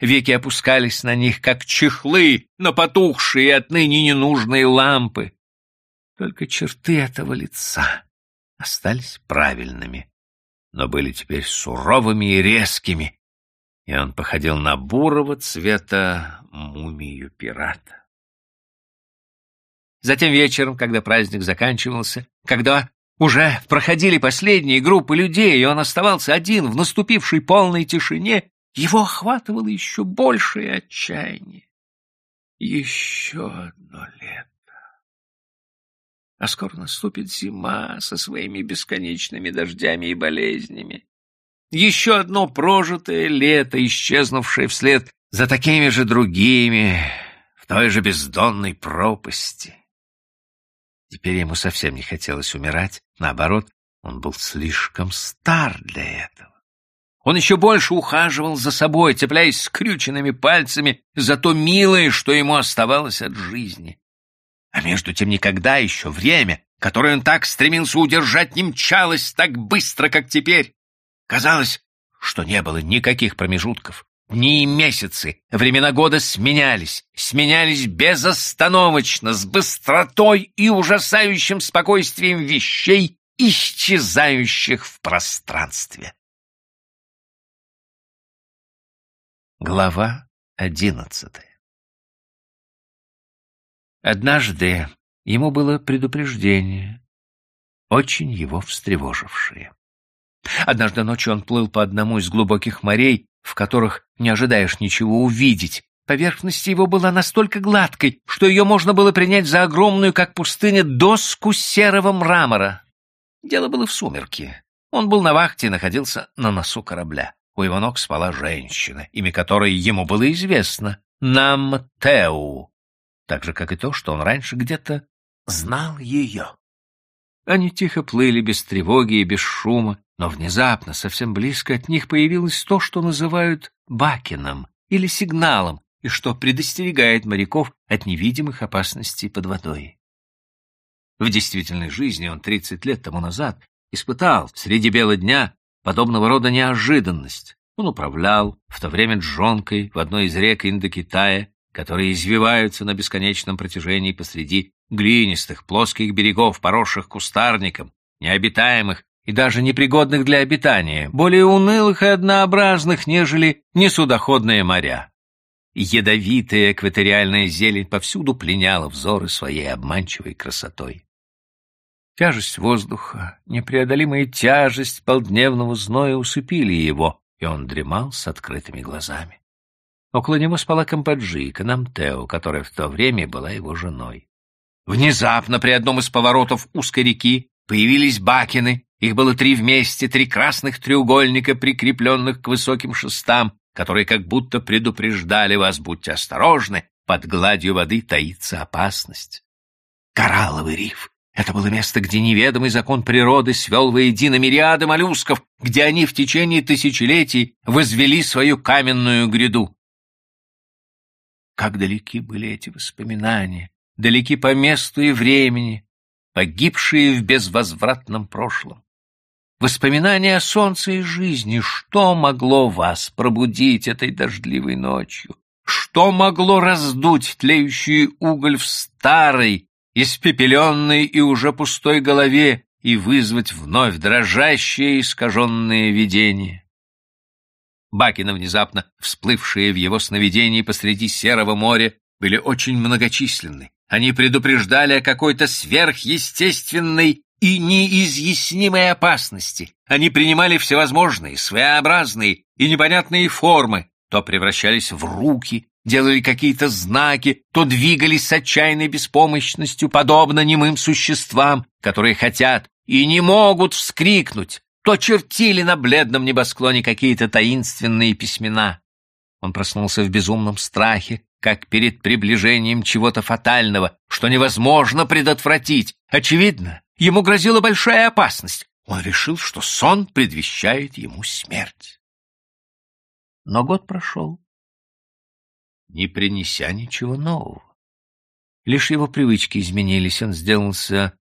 Веки опускались на них, как чехлы на потухшие отныне ненужные лампы. Только черты этого лица остались правильными но были теперь суровыми и резкими, и он походил на бурого цвета мумию пирата. Затем вечером, когда праздник заканчивался, когда уже проходили последние группы людей, и он оставался один в наступившей полной тишине, его охватывало еще большее отчаяние. Еще одно лето. А скоро наступит зима со своими бесконечными дождями и болезнями. Еще одно прожитое лето, исчезнувшее вслед за такими же другими, в той же бездонной пропасти. Теперь ему совсем не хотелось умирать, наоборот, он был слишком стар для этого. Он еще больше ухаживал за собой, цепляясь скрюченными пальцами за то милое, что ему оставалось от жизни. А между тем никогда еще время, которое он так стремился удержать, не мчалось так быстро, как теперь. Казалось, что не было никаких промежутков. Дни и месяцы, времена года сменялись, сменялись безостановочно, с быстротой и ужасающим спокойствием вещей, исчезающих в пространстве. Глава одиннадцатая Однажды ему было предупреждение, очень его встревожившее. Однажды ночью он плыл по одному из глубоких морей, в которых не ожидаешь ничего увидеть. Поверхность его была настолько гладкой, что ее можно было принять за огромную, как пустыня, доску серого мрамора. Дело было в сумерке. Он был на вахте и находился на носу корабля. У его ног спала женщина, имя которой ему было известно — Намтеу, так же, как и то, что он раньше где-то знал ее. Они тихо плыли без тревоги и без шума, но внезапно, совсем близко от них появилось то, что называют бакином или сигналом, и что предостерегает моряков от невидимых опасностей под водой. В действительной жизни он 30 лет тому назад испытал среди бела дня подобного рода неожиданность. Он управлял в то время джонкой в одной из рек Индокитая которые извиваются на бесконечном протяжении посреди глинистых, плоских берегов, поросших кустарником, необитаемых и даже непригодных для обитания, более унылых и однообразных, нежели несудоходные моря. Ядовитая экваториальная зелень повсюду пленяла взоры своей обманчивой красотой. Тяжесть воздуха, непреодолимая тяжесть полдневного зноя усыпили его, и он дремал с открытыми глазами. Около него спала Кампаджика, Намтео, которая в то время была его женой. Внезапно при одном из поворотов узкой реки появились бакины. Их было три вместе, три красных треугольника, прикрепленных к высоким шестам, которые как будто предупреждали вас, будьте осторожны, под гладью воды таится опасность. Коралловый риф. Это было место, где неведомый закон природы свел воедино мириады моллюсков, где они в течение тысячелетий возвели свою каменную гряду. Как далеки были эти воспоминания, далеки по месту и времени. погибшие в безвозвратном прошлом. Воспоминания о солнце и жизни, что могло вас пробудить этой дождливой ночью? Что могло раздуть тлеющий уголь в старой, испепеленной и уже пустой голове и вызвать вновь дрожащее искаженное видение? Бакины, внезапно всплывшие в его сновидении посреди серого моря, были очень многочисленны. Они предупреждали о какой-то сверхъестественной и неизъяснимой опасности. Они принимали всевозможные, своеобразные и непонятные формы, то превращались в руки, делали какие-то знаки, то двигались с отчаянной беспомощностью, подобно немым существам, которые хотят и не могут вскрикнуть, то чертили на бледном небосклоне какие-то таинственные письмена. Он проснулся в безумном страхе, как перед приближением чего-то фатального, что невозможно предотвратить. Очевидно, ему грозила большая опасность. Он решил, что сон предвещает ему смерть. Но год прошел, не принеся ничего нового. Лишь его привычки изменились, он сделался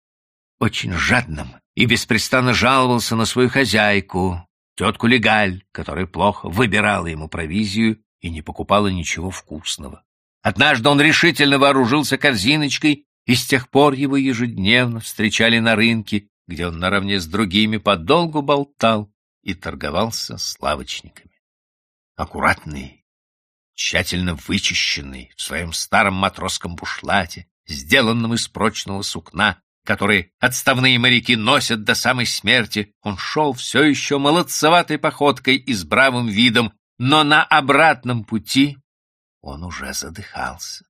очень жадным и беспрестанно жаловался на свою хозяйку, тетку Легаль, которая плохо выбирала ему провизию и не покупала ничего вкусного. Однажды он решительно вооружился корзиночкой, и с тех пор его ежедневно встречали на рынке, где он наравне с другими подолгу болтал и торговался с лавочниками. Аккуратный, тщательно вычищенный в своем старом матросском бушлате, сделанном из прочного сукна, который отставные моряки носят до самой смерти, он шел все еще молодцеватой походкой и с бравым видом, но на обратном пути он уже задыхался.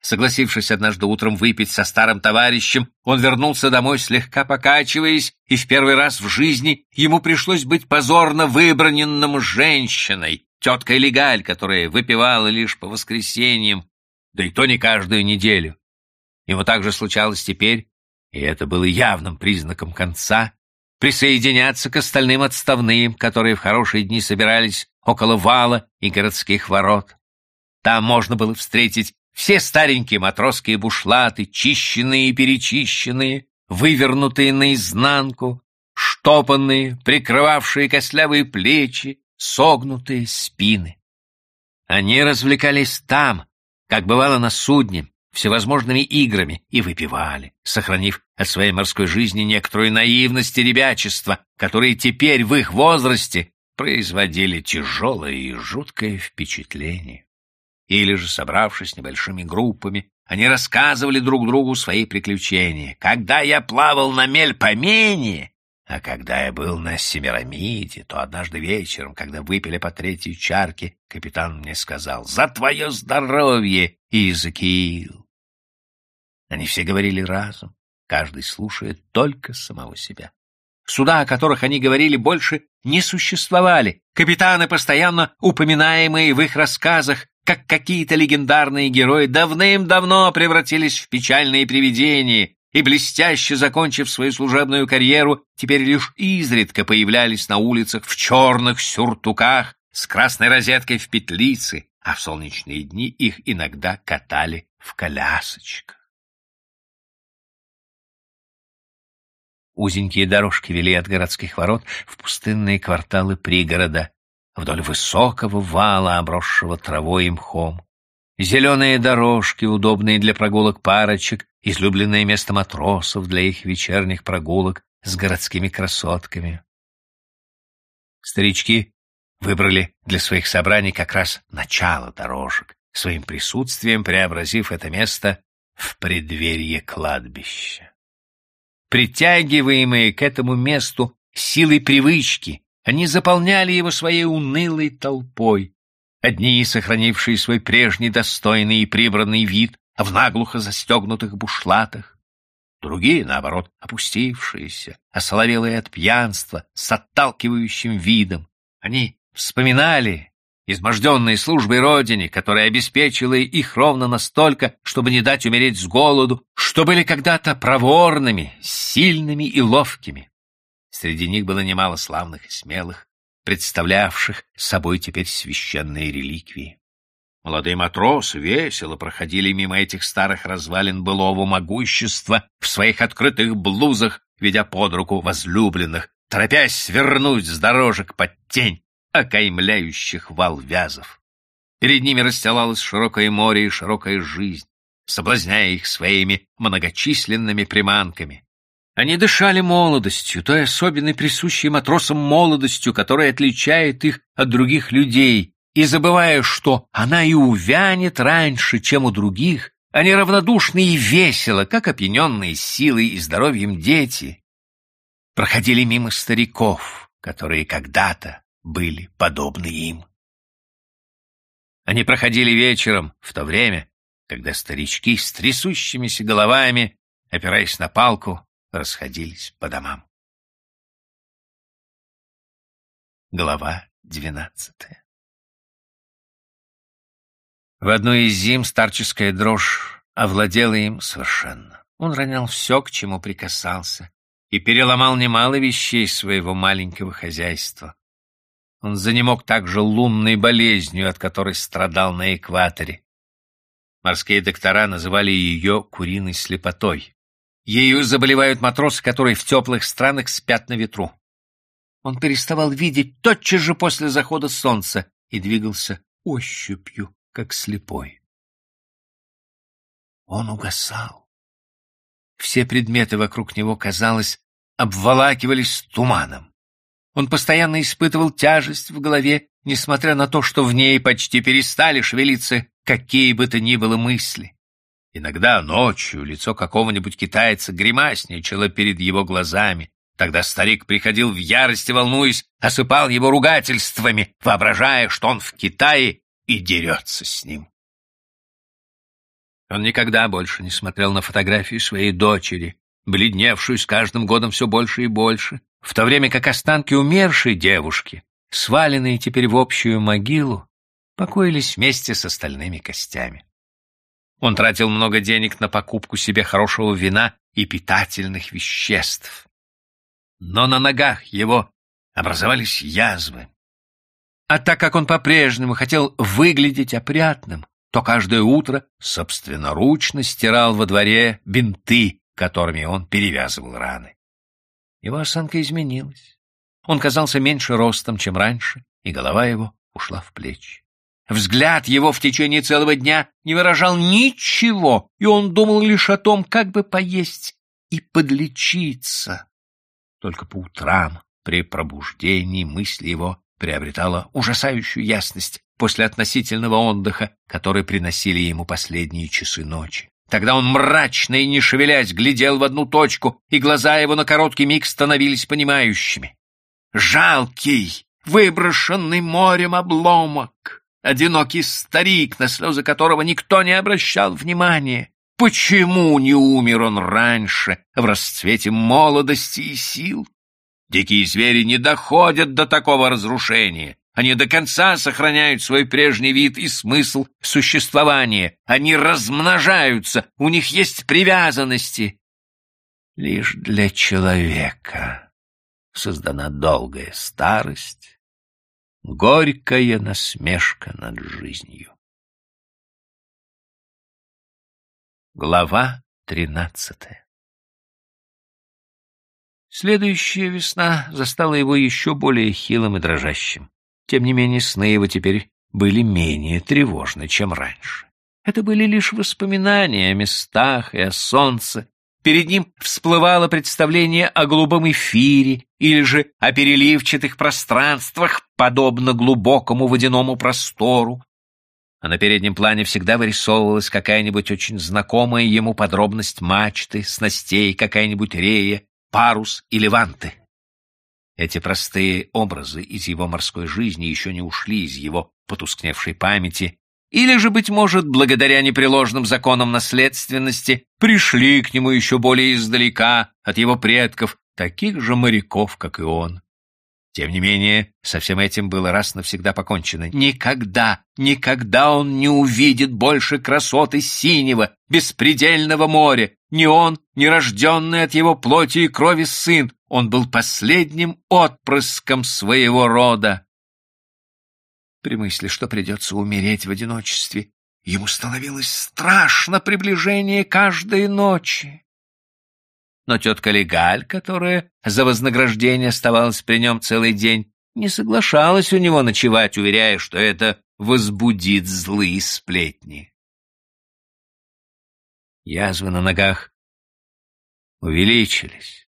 Согласившись однажды утром выпить со старым товарищем, он вернулся домой слегка покачиваясь, и в первый раз в жизни ему пришлось быть позорно выбраненным женщиной, теткой Легаль, которая выпивала лишь по воскресеньям, да и то не каждую неделю. Ему также случалось теперь, и это было явным признаком конца, присоединяться к остальным отставным, которые в хорошие дни собирались около вала и городских ворот. Там можно было встретить все старенькие матросские бушлаты, чищенные и перечищенные, вывернутые наизнанку, штопанные, прикрывавшие костлявые плечи, согнутые спины. Они развлекались там, как бывало на судне, всевозможными играми и выпивали, сохранив от своей морской жизни некоторую наивность и ребячество, которые теперь в их возрасте производили тяжелое и жуткое впечатление. Или же, собравшись небольшими группами, они рассказывали друг другу свои приключения. «Когда я плавал на Мельпомене, а когда я был на Семирамиде, то однажды вечером, когда выпили по третьей чарке, капитан мне сказал «За твое здоровье, Иезекиил!» Они все говорили разом, каждый слушает только самого себя. Суда, о которых они говорили, больше не существовали. Капитаны, постоянно упоминаемые в их рассказах, как какие-то легендарные герои, давным-давно превратились в печальные привидения и, блестяще закончив свою служебную карьеру, теперь лишь изредка появлялись на улицах в черных сюртуках с красной розеткой в петлице, а в солнечные дни их иногда катали в колясочках. Узенькие дорожки вели от городских ворот в пустынные кварталы пригорода, вдоль высокого вала, обросшего травой и мхом. Зеленые дорожки, удобные для прогулок парочек, излюбленное место матросов для их вечерних прогулок с городскими красотками. Старички выбрали для своих собраний как раз начало дорожек, своим присутствием преобразив это место в преддверие кладбища притягиваемые к этому месту силой привычки, они заполняли его своей унылой толпой. Одни, сохранившие свой прежний достойный и прибранный вид, в наглухо застегнутых бушлатах, другие, наоборот, опустившиеся, осоловелые от пьянства, с отталкивающим видом. Они вспоминали изможденные службой Родине, которая обеспечила их ровно настолько, чтобы не дать умереть с голоду, что были когда-то проворными, сильными и ловкими. Среди них было немало славных и смелых, представлявших собой теперь священные реликвии. Молодые матросы весело проходили мимо этих старых развалин былого могущества в своих открытых блузах, ведя под руку возлюбленных, торопясь свернуть с дорожек под тень окаймляющих вал вязов. Перед ними расстилалось широкое море и широкая жизнь, соблазняя их своими многочисленными приманками. Они дышали молодостью, той особенной присущей матросам молодостью, которая отличает их от других людей, и забывая, что она и увянет раньше, чем у других, они равнодушны и весело, как опьяненные силой и здоровьем дети, проходили мимо стариков, которые когда-то были подобны им. Они проходили вечером, в то время, когда старички с трясущимися головами, опираясь на палку, расходились по домам. Глава двенадцатая В одну из зим старческая дрожь овладела им совершенно. Он ронял все, к чему прикасался, и переломал немало вещей своего маленького хозяйства. Он занемог также лунной болезнью, от которой страдал на экваторе. Морские доктора называли ее куриной слепотой. Ею заболевают матросы, которые в теплых странах спят на ветру. Он переставал видеть тотчас же после захода солнца и двигался ощупью, как слепой. Он угасал. Все предметы вокруг него, казалось, обволакивались туманом. Он постоянно испытывал тяжесть в голове, несмотря на то, что в ней почти перестали шевелиться какие бы то ни было мысли. Иногда ночью лицо какого-нибудь китайца гримасничало перед его глазами. Тогда старик приходил в ярости, волнуясь, осыпал его ругательствами, воображая, что он в Китае и дерется с ним. Он никогда больше не смотрел на фотографию своей дочери, бледневшую с каждым годом все больше и больше, в то время как останки умершей девушки, сваленные теперь в общую могилу, покоились вместе с остальными костями. Он тратил много денег на покупку себе хорошего вина и питательных веществ. Но на ногах его образовались язвы. А так как он по-прежнему хотел выглядеть опрятным, то каждое утро собственноручно стирал во дворе бинты, которыми он перевязывал раны. Его осанка изменилась. Он казался меньше ростом, чем раньше, и голова его ушла в плечи. Взгляд его в течение целого дня не выражал ничего, и он думал лишь о том, как бы поесть и подлечиться. Только по утрам, при пробуждении, мысль его приобретала ужасающую ясность после относительного отдыха, который приносили ему последние часы ночи. Тогда он мрачно и не шевелясь глядел в одну точку, и глаза его на короткий миг становились понимающими. Жалкий, выброшенный морем обломок, одинокий старик, на слезы которого никто не обращал внимания. Почему не умер он раньше, в расцвете молодости и сил? Дикие звери не доходят до такого разрушения. Они до конца сохраняют свой прежний вид и смысл существования. Они размножаются, у них есть привязанности. Лишь для человека создана долгая старость, горькая насмешка над жизнью. Глава тринадцатая Следующая весна застала его еще более хилым и дрожащим. Тем не менее, сны его теперь были менее тревожны, чем раньше. Это были лишь воспоминания о местах и о солнце, Перед ним всплывало представление о голубом эфире или же о переливчатых пространствах, подобно глубокому водяному простору. А на переднем плане всегда вырисовывалась какая-нибудь очень знакомая ему подробность мачты, снастей, какая-нибудь рея, парус или ванты. Эти простые образы из его морской жизни еще не ушли из его потускневшей памяти или же, быть может, благодаря непреложным законам наследственности, пришли к нему еще более издалека от его предков, таких же моряков, как и он. Тем не менее, со всем этим было раз навсегда покончено. Никогда, никогда он не увидит больше красоты синего, беспредельного моря. Ни он, ни рожденный от его плоти и крови сын. Он был последним отпрыском своего рода. При мысли, что придется умереть в одиночестве, ему становилось страшно приближение каждой ночи. Но тетка Легаль, которая за вознаграждение оставалась при нем целый день, не соглашалась у него ночевать, уверяя, что это возбудит злые сплетни. Язвы на ногах увеличились,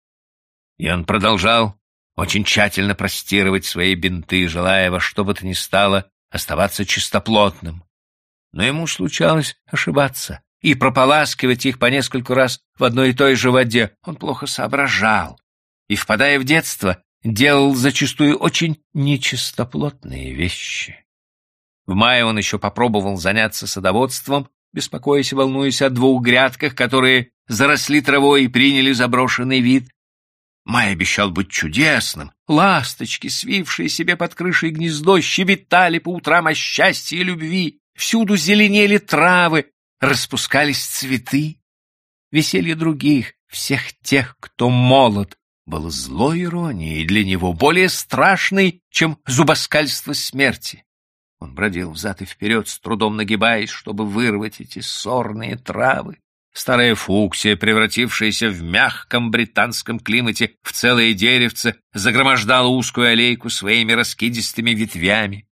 и он продолжал очень тщательно простировать свои бинты, желая во что бы то ни стало оставаться чистоплотным. Но ему случалось ошибаться и прополаскивать их по нескольку раз в одной и той же воде. Он плохо соображал и, впадая в детство, делал зачастую очень нечистоплотные вещи. В мае он еще попробовал заняться садоводством, беспокоясь и волнуясь о двух грядках, которые заросли травой и приняли заброшенный вид. Май обещал быть чудесным. Ласточки, свившие себе под крышей гнездо, щебетали по утрам о счастье и любви. Всюду зеленели травы, распускались цветы. Веселье других, всех тех, кто молод, было злой иронией для него, более страшной, чем зубоскальство смерти. Он бродил взад и вперед, с трудом нагибаясь, чтобы вырвать эти сорные травы. Старая фуксия, превратившаяся в мягком британском климате в целое деревце, загромождала узкую аллейку своими раскидистыми ветвями.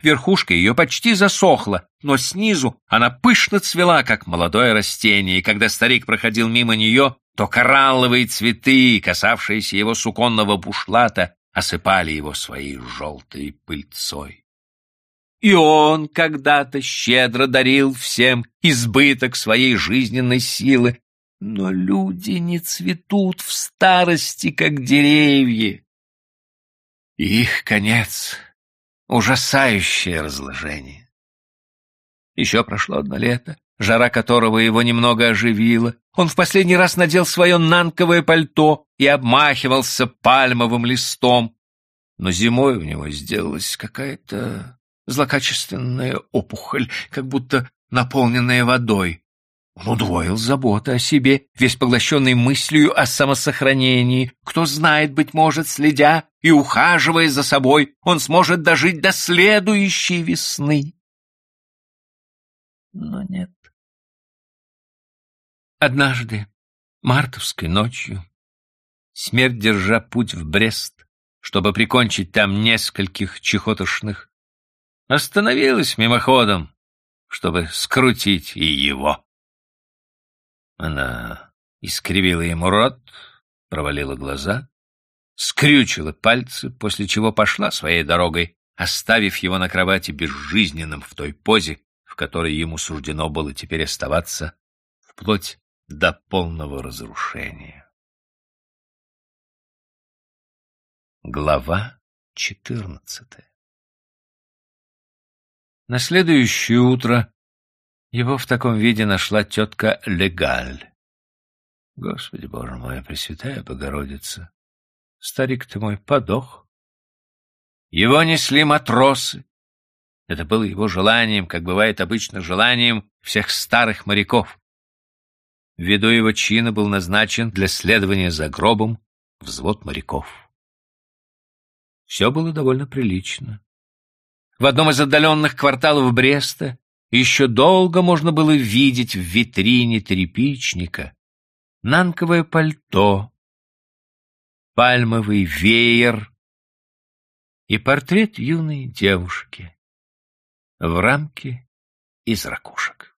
Верхушка ее почти засохла, но снизу она пышно цвела, как молодое растение, и когда старик проходил мимо нее, то коралловые цветы, касавшиеся его суконного бушлата, осыпали его своей желтой пыльцой. И он когда-то щедро дарил всем избыток своей жизненной силы, но люди не цветут в старости, как деревья. их конец — ужасающее разложение. Еще прошло одно лето, жара которого его немного оживила. Он в последний раз надел свое нанковое пальто и обмахивался пальмовым листом. Но зимой у него сделалась какая-то злокачественная опухоль, как будто наполненная водой. Он удвоил заботы о себе, весь поглощенный мыслью о самосохранении. Кто знает, быть может, следя и ухаживая за собой, он сможет дожить до следующей весны. Но нет. Однажды, мартовской ночью, смерть, держа путь в Брест, чтобы прикончить там нескольких чехотошных, остановилась мимоходом, чтобы скрутить и его. Она искривила ему рот, провалила глаза, скрючила пальцы, после чего пошла своей дорогой, оставив его на кровати безжизненным в той позе, в которой ему суждено было теперь оставаться вплоть до полного разрушения. Глава четырнадцатая на следующее утро его в таком виде нашла тетка Легаль. Господи, Боже мой, Пресвятая Богородица, старик ты мой подох. Его несли матросы. Это было его желанием, как бывает обычно желанием всех старых моряков. Ввиду его чина был назначен для следования за гробом взвод моряков. Все было довольно прилично. В одном из отдаленных кварталов Бреста еще долго можно было видеть в витрине трепичника нанковое пальто, пальмовый веер и портрет юной девушки в рамке из ракушек.